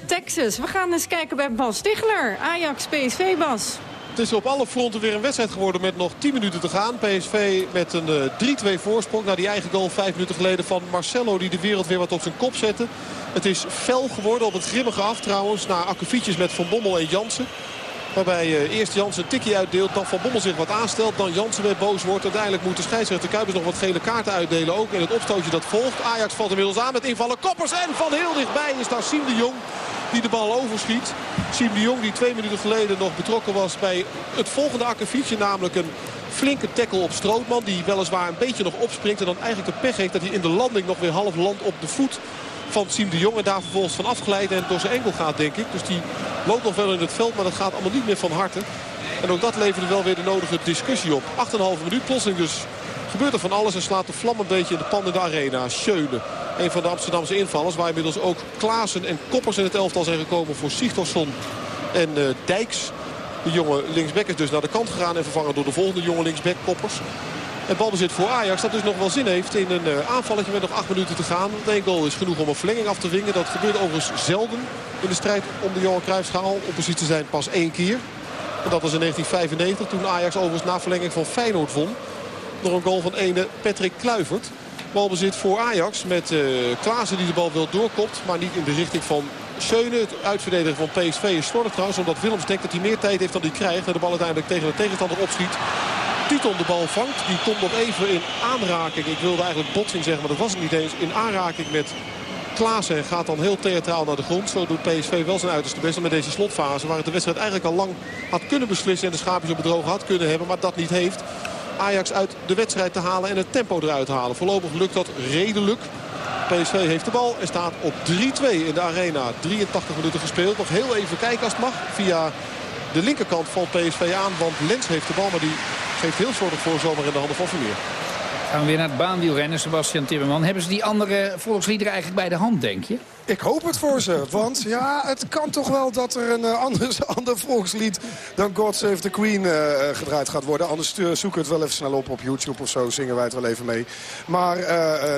Texas, we gaan eens kijken bij Bas Stigler. Ajax, PSV, Bas. Het is op alle fronten weer een wedstrijd geworden met nog 10 minuten te gaan. PSV met een uh, 3-2 voorsprong. Na die eigen goal 5 minuten geleden van Marcelo die de wereld weer wat op zijn kop zette. Het is fel geworden op het grimmige af trouwens. Na akkefietjes met Van Bommel en Jansen. Waarbij uh, eerst Jansen een tikje uitdeelt. Dan Van Bommel zich wat aanstelt. Dan Jansen weer boos wordt. Uiteindelijk moet de scheidsrechter Kuipers nog wat gele kaarten uitdelen. Ook in het opstootje dat volgt. Ajax valt inmiddels aan met invallen. Koppers en van heel dichtbij is daar Siem de Jong die de bal overschiet. Siem de Jong die twee minuten geleden nog betrokken was bij het volgende akkefietje. Namelijk een flinke tackle op Strootman. Die weliswaar een beetje nog opspringt. En dan eigenlijk de pech heeft dat hij in de landing nog weer half land op de voet van Siem de Jong. En daar vervolgens van afgeleid en door zijn enkel gaat denk ik. Dus die loopt nog wel in het veld. Maar dat gaat allemaal niet meer van harte. En ook dat leverde wel weer de nodige discussie op. 8,5 minuut. Plotseling dus gebeurt er van alles. En slaat de vlam een beetje in de pan in de arena. Schöne. Een van de Amsterdamse invallers. Waar inmiddels ook Klaassen en Koppers in het elftal zijn gekomen voor Sigtorsson en uh, Dijks. De jonge linksback is dus naar de kant gegaan en vervangen door de volgende jonge linksback Koppers. En balbezit voor Ajax dat dus nog wel zin heeft in een uh, aanvalletje met nog acht minuten te gaan. Één goal is genoeg om een verlenging af te dwingen. Dat gebeurt overigens zelden in de strijd om de Johan Cruijffschaal. Oppositie zijn pas één keer. En dat was in 1995 toen Ajax overigens na verlenging van Feyenoord won. Door een goal van ene Patrick Kluivert. Balbezit voor Ajax met uh, Klaassen die de bal wel doorkopt. Maar niet in de richting van Schöne. Het uitverdedigen van PSV is slordig trouwens. Omdat Willems denkt dat hij meer tijd heeft dan hij krijgt. En de bal uiteindelijk tegen de tegenstander opschiet. Titon de bal vangt. Die komt nog even in aanraking. Ik wilde eigenlijk botsing zeggen, maar dat was het niet eens. In aanraking met Klaassen en gaat dan heel theatraal naar de grond. Zo doet PSV wel zijn uiterste best met deze slotfase. Waar het de wedstrijd eigenlijk al lang had kunnen beslissen. En de schaapjes op droog had kunnen hebben. Maar dat niet heeft. Ajax uit de wedstrijd te halen en het tempo eruit te halen. Voorlopig lukt dat redelijk. PSV heeft de bal en staat op 3-2 in de arena. 83 minuten gespeeld. Nog heel even kijken als het mag. Via de linkerkant valt PSV aan. Want Lens heeft de bal, maar die geeft heel voor zomer in de handen van Vermeer. Gaan we weer naar het baanwielrennen, Sebastian Timmerman. Hebben ze die andere volksliederen eigenlijk bij de hand, denk je? Ik hoop het voor ze, want ja, het kan toch wel dat er een uh, ander, ander volkslied dan God Save the Queen uh, gedraaid gaat worden. Anders zoek het wel even snel op op YouTube of zo, zingen wij het wel even mee. Maar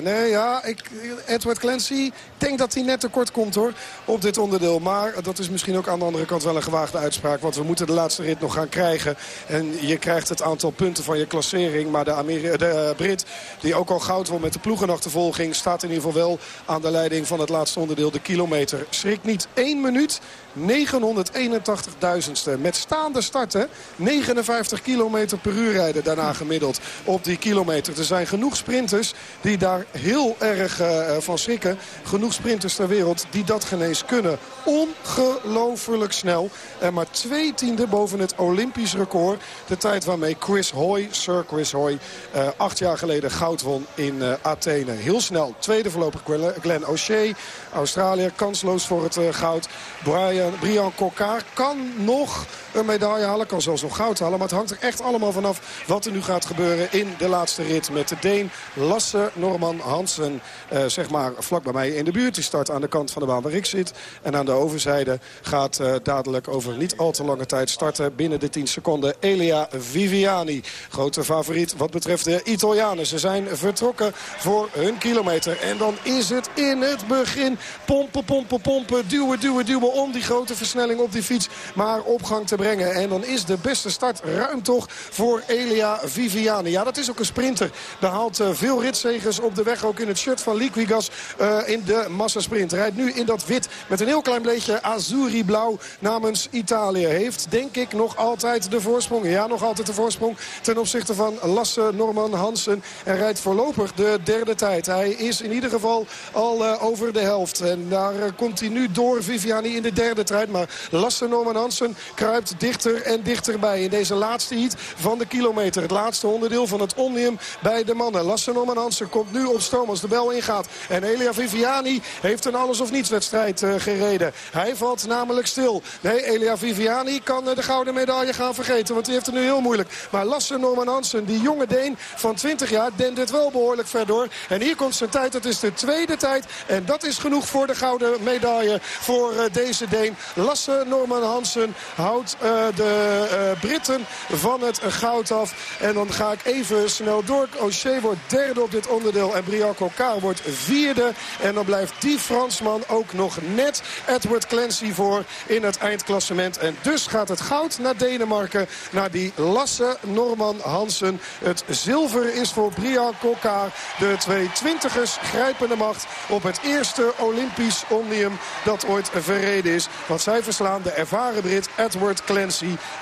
nee, ja, ik, Edward Clancy, denk dat hij net tekort komt hoor, op dit onderdeel. Maar dat is misschien ook aan de andere kant wel een gewaagde uitspraak, want we moeten de laatste rit nog gaan krijgen. En je krijgt het aantal punten van je klassering, maar de, de Brit, die ook al goud won met de ploegenachtervolging, staat in ieder geval wel aan de leiding van het laatste onderdeel de kilometer. Schrik niet, 1 minuut 981.000ste. Met staande starten 59 kilometer per uur rijden daarna gemiddeld op die kilometer. Er zijn genoeg sprinters die daar heel erg uh, van schrikken. Genoeg sprinters ter wereld die dat genees kunnen. Ongelooflijk snel. En maar twee tiende boven het Olympisch record. De tijd waarmee Chris Hoy, Sir Chris Hoy, uh, acht jaar geleden goud won in Athene. Heel snel. Tweede voorlopig Glenn O'Shea. Australië kansloos voor het goud. Brian Brian Kokar kan nog een medaille halen. Kan zelfs nog goud halen. Maar het hangt er echt allemaal vanaf wat er nu gaat gebeuren in de laatste rit. Met de Deen Lasse Norman Hansen. Uh, zeg maar vlak bij mij in de buurt. Die start aan de kant van de baan waar ik zit. En aan de overzijde gaat uh, dadelijk over niet al te lange tijd starten. Binnen de 10 seconden Elia Viviani. Grote favoriet wat betreft de Italianen. Ze zijn vertrokken voor hun kilometer. En dan is het in het begin pompen, pompen, pompen. Duwen, duwen, duwen om die grote versnelling op die fiets. Maar op gang te En dan is de beste start ruim toch voor Elia Viviani. Ja, dat is ook een sprinter. Daar haalt uh, veel ritzegers op de weg. Ook in het shirt van Liquigas uh, in de massasprint. Rijdt nu in dat wit met een heel klein beetje azuri-blauw namens Italië. Heeft denk ik nog altijd de voorsprong. Ja, nog altijd de voorsprong ten opzichte van Lasse Norman Hansen. En rijdt voorlopig de derde tijd. Hij is in ieder geval al uh, over de helft. En daar komt hij nu door Viviani in de derde tijd. Maar Lasse Norman Hansen kruipt dichter en dichterbij in deze laatste heat van de kilometer. Het laatste onderdeel van het Omnium bij de mannen. Lasse Norman Hansen komt nu op stoom als de bel ingaat. En Elia Viviani heeft een alles of niets wedstrijd uh, gereden. Hij valt namelijk stil. Nee, Elia Viviani kan uh, de gouden medaille gaan vergeten. Want die heeft het nu heel moeilijk. Maar Lasse Norman Hansen, die jonge Deen van 20 jaar, dendert wel behoorlijk ver door. En hier komt zijn tijd. Dat is de tweede tijd. En dat is genoeg voor de gouden medaille voor uh, deze Deen. 1. Lasse Norman Hansen houdt de uh, Britten van het goud af. En dan ga ik even snel door. O'Shea wordt derde op dit onderdeel en Brian Coquard wordt vierde. En dan blijft die Fransman ook nog net Edward Clancy voor in het eindklassement. En dus gaat het goud naar Denemarken, naar die Lasse Norman Hansen. Het zilver is voor Brian Coquard. De twee twintigers grijpen de macht op het eerste Olympisch omnium dat ooit verreden is. Want zij verslaan de ervaren Brit Edward Clancy.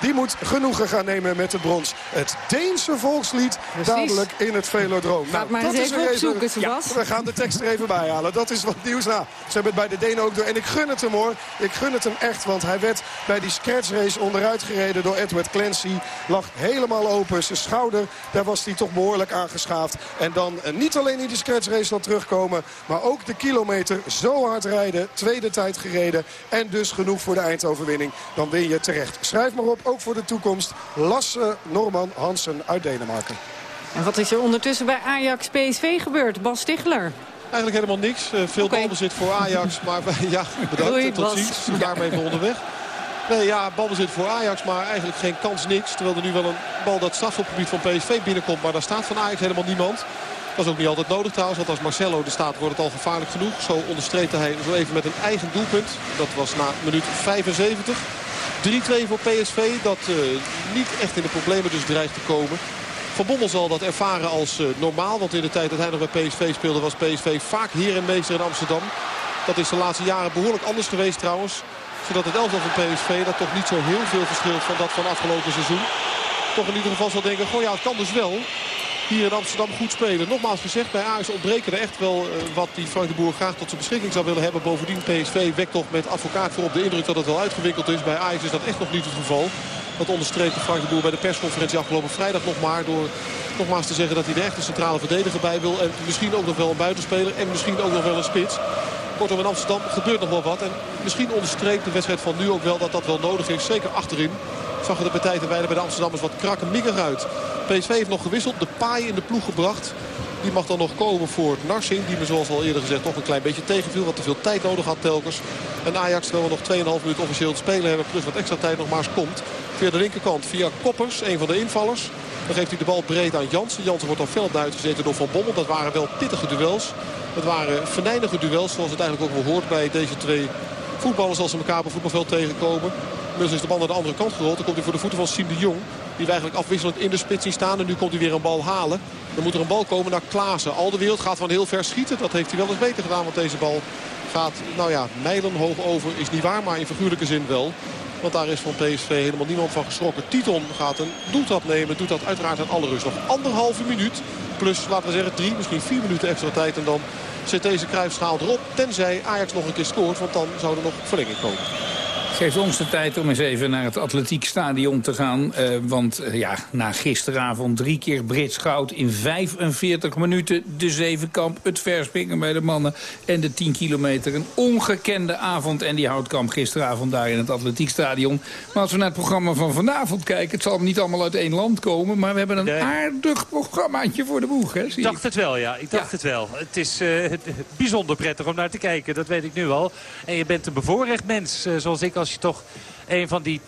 Die moet genoegen gaan nemen met het brons. Het Deense volkslied Precies. dadelijk in het Velodroom. Gaat maar eens dat is even weer opzoeken. Ja, we gaan de tekst er even bij halen. Dat is wat nieuws. Nou, ze hebben het bij de Denen ook door. En ik gun het hem hoor. Ik gun het hem echt. Want hij werd bij die scratch race onderuit gereden door Edward Clancy. Lag helemaal open. Zijn schouder, daar was hij toch behoorlijk aangeschaafd. En dan eh, niet alleen in die scratch race dan terugkomen. Maar ook de kilometer zo hard rijden. Tweede tijd gereden. En dus genoeg voor de eindoverwinning. Dan win je terecht. Schrijf maar op, ook voor de toekomst. Lasse Norman Hansen uit Denemarken. En wat is er ondertussen bij Ajax PSV gebeurd? Bas Stigler. Eigenlijk helemaal niks. Uh, veel Oké. balbezit voor Ajax. Maar ja, bedankt. Doei, tot Bas. ziens. We daarmee even onderweg. Nee, ja, balbezit voor Ajax, maar eigenlijk geen kans niks. Terwijl er nu wel een bal dat strafschopgebied van PSV binnenkomt. Maar daar staat van Ajax helemaal niemand. Dat is ook niet altijd nodig trouwens. Want als Marcelo er staat wordt het al gevaarlijk genoeg. Zo onderstreepte hij zo even met een eigen doelpunt. Dat was na minuut 75. 3-2 voor PSV. Dat eh, niet echt in de problemen dus dreigt te komen. Van Bommel zal dat ervaren als eh, normaal. Want in de tijd dat hij nog bij PSV speelde was PSV vaak heer en meester in Amsterdam. Dat is de laatste jaren behoorlijk anders geweest trouwens. Zodat het elftal van PSV dat toch niet zo heel veel verschilt van dat van afgelopen seizoen. Toch in ieder geval zal denken, goh ja het kan dus wel hier in Amsterdam goed spelen. Nogmaals gezegd, bij Ajax ontbreken er echt wel eh, wat die Frank de Boer graag tot zijn beschikking zou willen hebben. Bovendien PSV wekt toch met advocaat voor op de indruk dat het wel uitgewikkeld is. Bij Ajax is dat echt nog niet het geval. Dat onderstreepte Frank de Boer bij de persconferentie afgelopen vrijdag nog maar. Door nogmaals te zeggen dat hij er echt een centrale verdediger bij wil. En misschien ook nog wel een buitenspeler. En misschien ook nog wel een spits. Kortom, in Amsterdam gebeurt nog wel wat. En misschien onderstreept de wedstrijd van nu ook wel dat dat wel nodig is. Zeker achterin zag het er bij bij de Amsterdammers wat krakkemikkig uit. PSV heeft nog gewisseld. De paai in de ploeg gebracht. Die mag dan nog komen voor Narsing. Die me zoals al eerder gezegd toch een klein beetje tegenviel. Wat te veel tijd nodig had telkens. En Ajax terwijl we nog 2,5 minuten officieel te spelen hebben. Plus wat extra tijd nog maar komt. Via de linkerkant via Koppers. Een van de invallers. Dan geeft hij de bal breed aan Jansen. Jansen wordt dan de uitgezeten door Van Bommel. Dat waren wel pittige duels. Het waren venijnige duels zoals het eigenlijk ook wel hoort bij deze twee voetballers als ze elkaar op voetbalveld tegenkomen. Is de bal naar de andere kant gerold. Dan komt hij voor de voeten van Siem de Jong. Die eigenlijk afwisselend in de spits zien staan. En nu komt hij weer een bal halen. Dan moet er een bal komen naar Klaassen. Al de wereld gaat van heel ver schieten. Dat heeft hij wel eens beter gedaan. Want deze bal gaat, nou ja, mijlenhoog over. Is niet waar, maar in figuurlijke zin wel. Want daar is van PSV helemaal niemand van geschrokken. Titon gaat een doeltrap nemen. Doet dat uiteraard aan alle rust. Nog anderhalve minuut. Plus, laten we zeggen, drie, misschien vier minuten extra tijd. En dan zit deze kruisschaal erop. Tenzij Ajax nog een keer scoort. Want dan zou er nog verlenging komen. Geeft ons de tijd om eens even naar het atletiekstadion te gaan. Uh, want uh, ja, na gisteravond drie keer Brits goud in 45 minuten. De zevenkamp, het verspringen bij de mannen en de 10 kilometer. Een ongekende avond en die houtkamp gisteravond daar in het atletiekstadion. Maar als we naar het programma van vanavond kijken... het zal niet allemaal uit één land komen... maar we hebben een Nee. aardig programmaatje voor de boeg, hè? Ik dacht het wel, ja. Ik dacht Ja. het wel. Het is eh, bijzonder prettig om naar te kijken. Dat weet ik nu al. En je bent een bevoorrecht mens, eh, zoals ik, als je toch een van die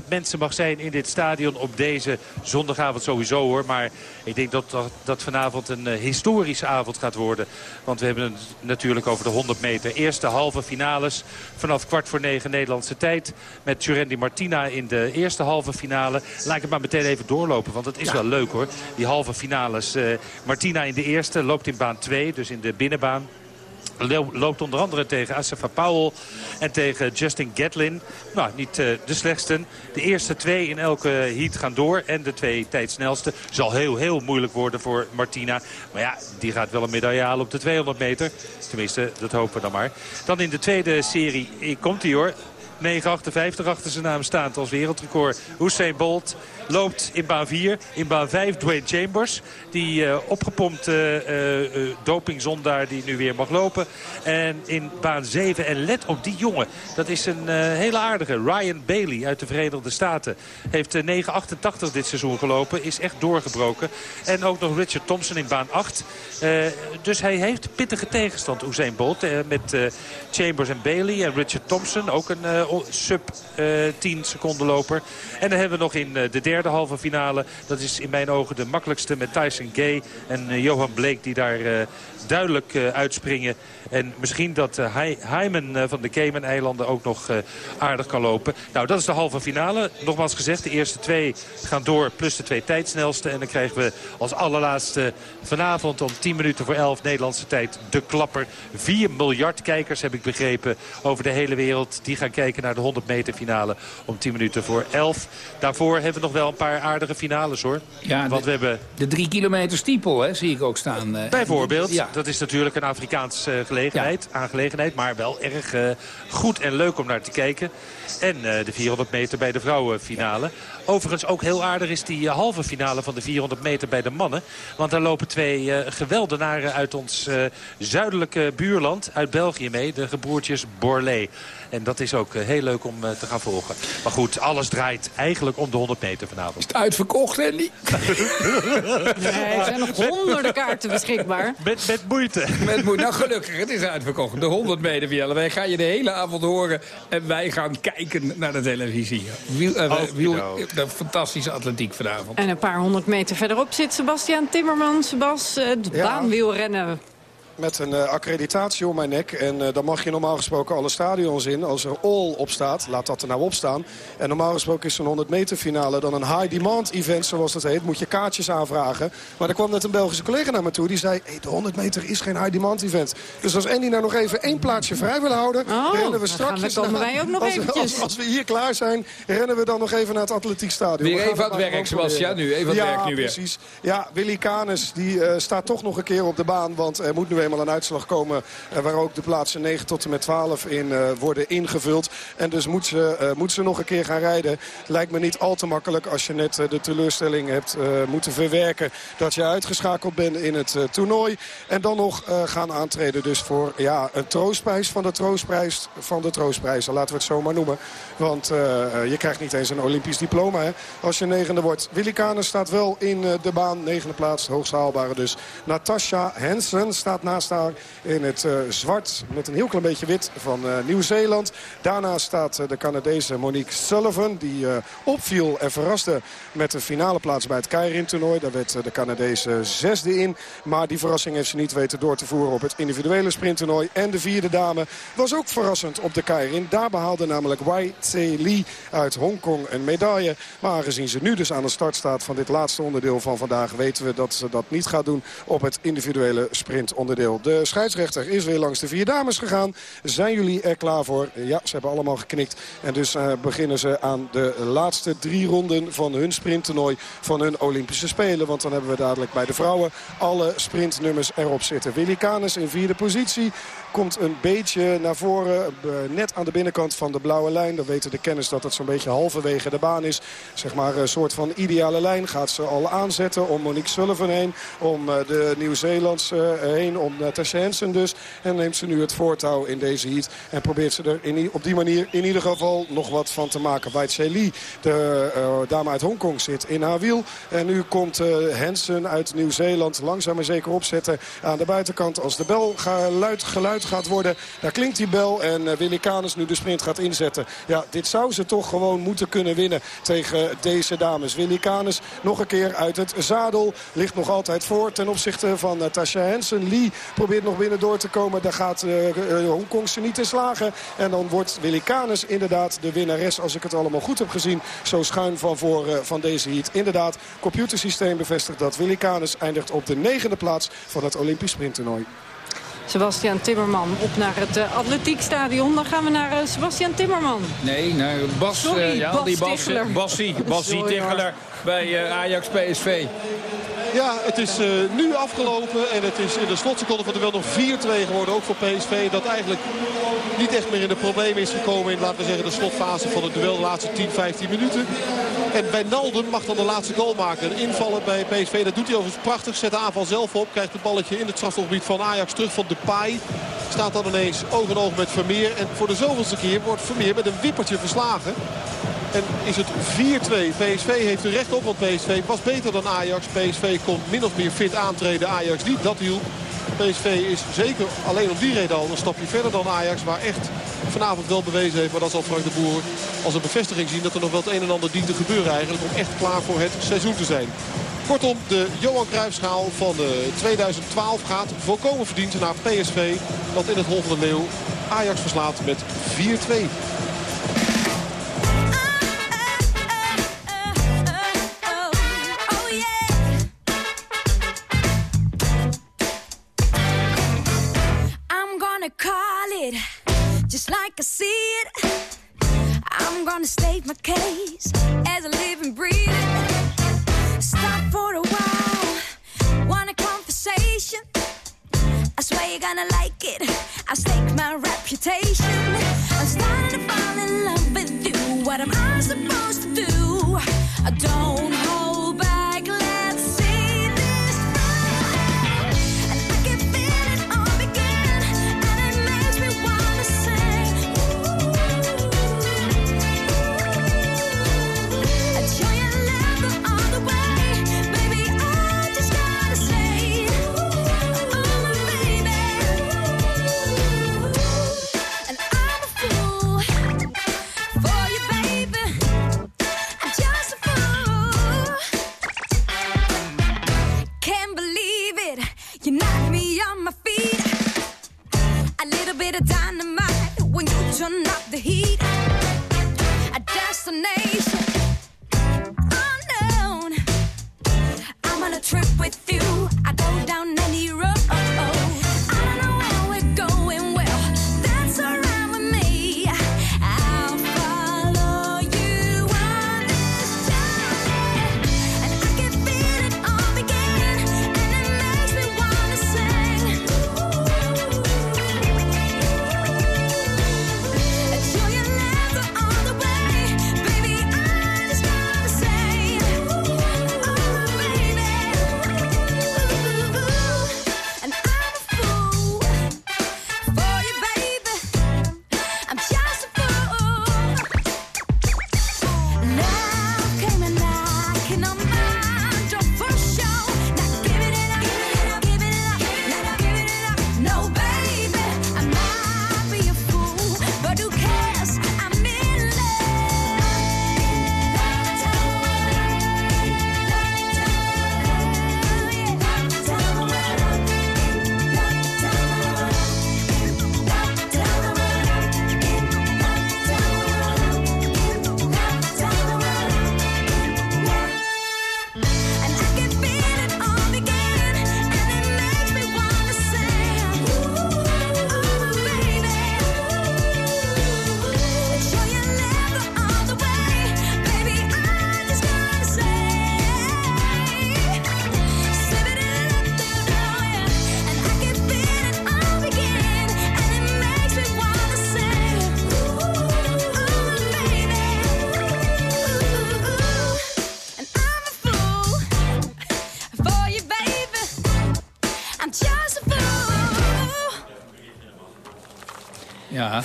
80.000 mensen mag zijn in dit stadion op deze zondagavond sowieso hoor. Maar ik denk dat dat, dat vanavond een eh, historische avond gaat worden. Want we hebben het natuurlijk over de 100 meter. Eerste halve finales vanaf kwart voor negen Nederlandse tijd. Met Jurendi Martina in de eerste halve finale. Laat ik het maar meteen even doorlopen, want het is wel leuk hoor. Die halve finales. Eh, Martina in de eerste loopt in baan 2, dus in de binnenbaan. Lo- Loopt onder andere tegen Asafa Powell en tegen Justin Gatlin. Nou, niet eh, de slechtste. De eerste twee in elke heat gaan door. En de twee tijdsnelste zal heel, heel moeilijk worden voor Martina. Maar ja, die gaat wel een medaille halen op de 200 meter. Tenminste, dat hopen we dan maar. Dan in de tweede serie eh, komt hij hoor. 9,58 achter zijn naam staand als wereldrecord. Usain Bolt loopt in baan 4. In baan 5 Dwayne Chambers. Die eh, opgepompte eh, eh, dopingzondaar die nu weer mag lopen. En in baan 7. En let op die jongen. Dat is een hele aardige. Ryan Bailey uit de Verenigde Staten. Heeft eh, 9,88 dit seizoen gelopen. Is echt doorgebroken. En ook nog Richard Thompson in baan 8. Eh, dus hij heeft pittige tegenstand, Usain Bolt. met Chambers en Bailey en Richard Thompson. Ook een sub eh 10 seconden loper. En dan hebben we nog in de derde halve finale. Dat is in mijn ogen de makkelijkste met Tyson Gay en eh, Johan Blake die daar eh, duidelijk eh, uitspringen. En misschien dat eh, Hy- Hyman eh, van de Cayman-eilanden ook nog eh, aardig kan lopen. Nou, dat is de halve finale. Nogmaals gezegd, de eerste twee gaan door plus de twee tijdsnelste. En dan krijgen we als allerlaatste vanavond om 10 minuten voor 11 Nederlandse tijd de klapper. 4 miljard kijkers heb ik begrepen over de hele wereld. Die gaan kijken naar de 100 meter finale om 10 minuten voor 11. Daarvoor hebben we nog wel een paar aardige finales hoor. Ja, Want we hebben De drie kilometer stiepel, hè, zie ik ook staan. eh. Bijvoorbeeld, Ja. Dat is natuurlijk een Afrikaanse eh, gelegenheid, aangelegenheid. Maar wel erg eh, goed en leuk om naar te kijken. En eh, de 400 meter bij de vrouwenfinale. Overigens ook heel aardig is die eh, halve finale van de 400 meter bij de mannen. Want daar lopen twee eh, geweldenaren uit ons eh, zuidelijke buurland, uit België mee. De gebroertjes Borlée. En dat is ook heel leuk om eh, te gaan volgen. Maar goed, alles draait eigenlijk om de 100 meter vanavond. Het uitverkocht, Andy? Nee, er zijn nog honderden kaarten beschikbaar. Met, met moeite. Met moeite. Nou, gelukkig, het is uitverkocht. De 100 meter Vielle. Wij gaan je de hele avond horen. En wij gaan kijken naar de televisie. Wiel, wiel, de fantastische atletiek vanavond. En een paar honderd meter verderop zit Sebastian Timmerman. Sebas, eh, het Ja. baanwielrennen. Met een eh, accreditatie om mijn nek. En eh, dan mag je normaal gesproken alle stadions in. Als er all op staat, laat dat er nou op staan. En normaal gesproken is zo'n 100 meter finale dan een high demand event, zoals dat heet. Moet je kaartjes aanvragen. Maar er kwam net een Belgische collega naar me toe. Die zei, hey, de 100 meter is geen high demand event. Dus als Andy nou nog even één plaatsje vrij wil houden... Oh, rennen we dan straks... komen wij ook nog als, we- eventjes. Als, als we hier klaar zijn, rennen we dan nog even naar het atletiekstadion. Weer even aan het werk, Sebastian, proberen. nu. Even aan het ja, werk nu weer. precies. Ja, Willy Canes die, eh, staat toch nog een keer op de baan. Want er moet nu een uitslag komen... eh, waar ook de plaatsen 9 tot en met 12 in eh, worden ingevuld. En dus moet ze, eh, moet ze nog een keer gaan rijden. Lijkt me niet al te makkelijk als je net de teleurstelling hebt moeten verwerken... dat je uitgeschakeld bent in het toernooi. En dan nog gaan aantreden dus voor ja, een troostprijs van de troostprijs van de troostprijzen. Laten we het zo maar noemen. Want je krijgt niet eens een Olympisch diploma hè, als je negende wordt. Willy Canes staat wel in de baan. Negende plaats, hoogst haalbare dus. Natasha Hansen staat naast haar in het eh, zwart met een heel klein beetje wit van eh, Nieuw-Zeeland. Daarna staat eh, de Canadese Monique Sullivan. Die opviel en verraste met de finale plaats bij het Keirin-toernooi. Daar werd de Canadese zesde in. Maar die verrassing heeft ze niet weten door te voeren op het individuele sprinttoernooi. En de vierde dame was ook verrassend op de Keirin. Daar behaalde namelijk Wai Tse Lee uit Hongkong een medaille. Maar aangezien ze nu dus aan de start staat van dit laatste onderdeel van vandaag... weten we dat ze dat niet gaat doen op het individuele sprintonderdeel. De scheidsrechter is weer langs de vier dames gegaan. Zijn jullie er klaar voor? Ja, ze hebben allemaal geknikt. En dus eh, beginnen ze aan de laatste drie ronden van hun sprinttoernooi van hun Olympische Spelen. Want dan hebben we dadelijk bij de vrouwen alle sprintnummers erop zitten. Willy Canes in vierde positie. Komt een beetje naar voren, eh, net aan de binnenkant van de blauwe lijn. Dan weten de kennis dat het zo'n beetje halverwege de baan is. Zeg maar een soort van ideale lijn gaat ze al aanzetten om Monique Sullivan heen. Om eh, de Nieuw-Zeelandse eh, heen, om Natasha Hansen dus. En neemt ze nu het voortouw in deze heat. En probeert ze er in, op die manier in ieder geval nog wat van te maken. Wai Tse Lee, de dame uit Hongkong, zit in haar wiel. En nu komt eh, Hansen uit Nieuw-Zeeland langzaam maar zeker opzetten aan de buitenkant. Als de bel geluid, gaat worden, daar klinkt die bel. En eh, Willy Canes nu de sprint gaat inzetten. Ja, dit zou ze toch gewoon moeten kunnen winnen tegen deze dames. Willy Canes nog een keer uit het zadel. Ligt nog altijd voor ten opzichte van Natasha Hansen. Lee probeert nog binnen door te komen. Daar gaat eh eh, Hongkongse niet in slagen. En dan wordt Willy Canes inderdaad de winnares. Als ik het allemaal goed heb gezien. Zo schuin van voor eh, van deze heat. Inderdaad, computersysteem bevestigt dat Willy Canes eindigt op de negende plaats van het Olympisch sprinttoernooi. Sebastian Timmerman op naar het eh, atletiekstadion. Dan gaan we naar eh, Sebastian Timmerman. Nee, naar Bas, Sorry, eh, ja, Bas die Bas, Ticheler. Bassie, Bassie Sorry. Ticheler bij eh, Ajax PSV. Ja, het is eh, nu afgelopen en het is in de slotseconde van de wel nog 4-2 geworden. Ook voor PSV dat eigenlijk niet echt meer in de problemen is gekomen in laten zeggen, de slotfase van het duel de laatste 10, 15 minuten. En Nalden mag dan de laatste goal maken. Invallen bij PSV, dat doet hij overigens prachtig. Zet de aanval zelf op, krijgt het balletje in het strafgebied van Ajax terug van Depay. Staat dan ineens oog in oog met Vermeer. En voor de zoveelste keer wordt Vermeer met een wippertje verslagen. En is het 4-2. PSV heeft er recht op, want PSV was beter dan Ajax. PSV kon min of meer fit aantreden. Ajax niet, dat hielp. PSV is zeker alleen om die reden al een stapje verder dan Ajax. Waar echt vanavond wel bewezen heeft, maar dat zal Frank de Boer als een bevestiging zien... dat er nog wel het een en ander dient te gebeuren eigenlijk om echt klaar voor het seizoen te zijn. Kortom, de Johan Cruijffschaal van 2012 gaat volkomen verdiend naar PSV. Dat in het Hol van de Leeuw Ajax verslaat met 4-2. Gonna state my case as a living, breathing. Stop for a while, want a conversation? I swear you're gonna like it. I stake my reputation. I'm starting to fall in love with you. What am I supposed to do? I don't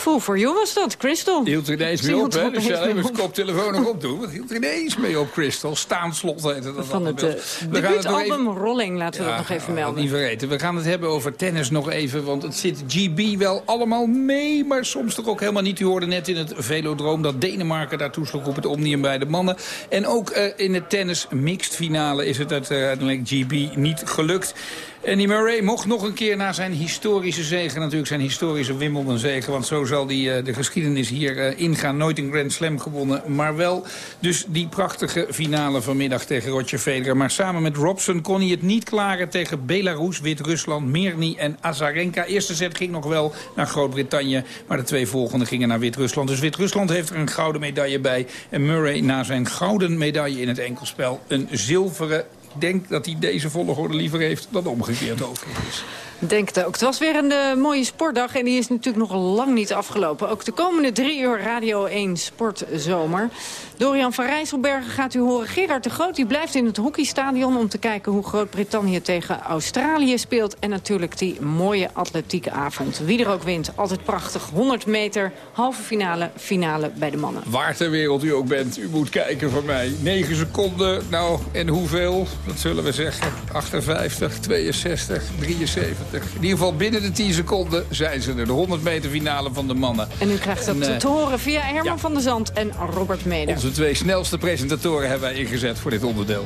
For you was dat, Crystal. Hield er ineens mee op, hè? Dus even op. zijn koptelefoon nog opdoen. Het hield er ineens mee op, Crystal. Staanslot heette dat Van het eh, We gaan het even- debuutalbum Rolling, laten we dat nog even Ja, melden. Niet vergeten. We gaan het hebben over tennis nog even. Want het zit GB wel allemaal mee. Maar soms toch ook helemaal niet. U hoorde net in het velodroom dat Denemarken daartoe sloeg op het Omnium bij de mannen. En ook eh, in het tennis mixed finale is het uiteindelijk GB niet gelukt. Andy Murray mocht nog een keer na zijn historische zegen... natuurlijk zijn historische Wimbledon zegen... want zo zal die, eh, de geschiedenis hier eh, ingaan. Nooit een Grand Slam gewonnen, maar wel dus die prachtige finale vanmiddag tegen Roger Federer. Maar samen met Robson kon hij het niet klaren tegen Belarus, Wit-Rusland, Mirny en Azarenka. Eerste set ging nog wel naar Groot-Brittannië, maar de twee volgende gingen naar Wit-Rusland. Dus Wit-Rusland heeft er een gouden medaille bij. En Murray na zijn gouden medaille in het enkelspel een zilveren denk dat hij deze volgorde liever heeft dan omgekeerd overigens. Denk het ook. Het was weer een eh, mooie sportdag en die is natuurlijk nog lang niet afgelopen. Ook de komende drie uur Radio 1 Sportzomer. Dorian van Rijsselbergen gaat u horen. Gerard de Groot die blijft in het hockeystadion om te kijken hoe Groot-Brittannië tegen Australië speelt. En natuurlijk die mooie atletieke avond. Wie er ook wint, altijd prachtig. 100 meter, halve finale, finale bij de mannen. Waar ter wereld u ook bent, u moet kijken van mij. 9 seconden, nou, en hoeveel? Wat zullen we zeggen? 58, 62, 73. In ieder geval binnen de 10 seconden zijn ze er. De 100 meter finale van de mannen. En u krijgt dat En, eh, te horen via Herman van der Zand en Robert Meder. Onze twee snelste presentatoren hebben wij ingezet voor dit onderdeel.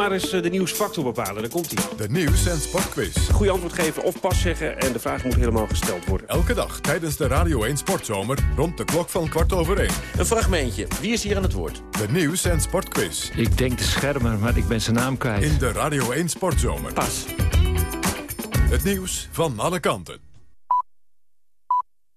Maar eens eh, de nieuwsfactor bepalen, daar komt hij. De nieuws- en sportquiz. Goede antwoord geven of pas zeggen en de vraag moet helemaal gesteld worden. Elke dag tijdens de Radio 1 Sportzomer rond de klok van kwart over één. Een fragmentje. Wie is hier aan het woord? De nieuws- en sportquiz. Ik denk de schermer, maar ik ben zijn naam kwijt. In de Radio 1 Sportzomer. Pas. Het nieuws van alle kanten.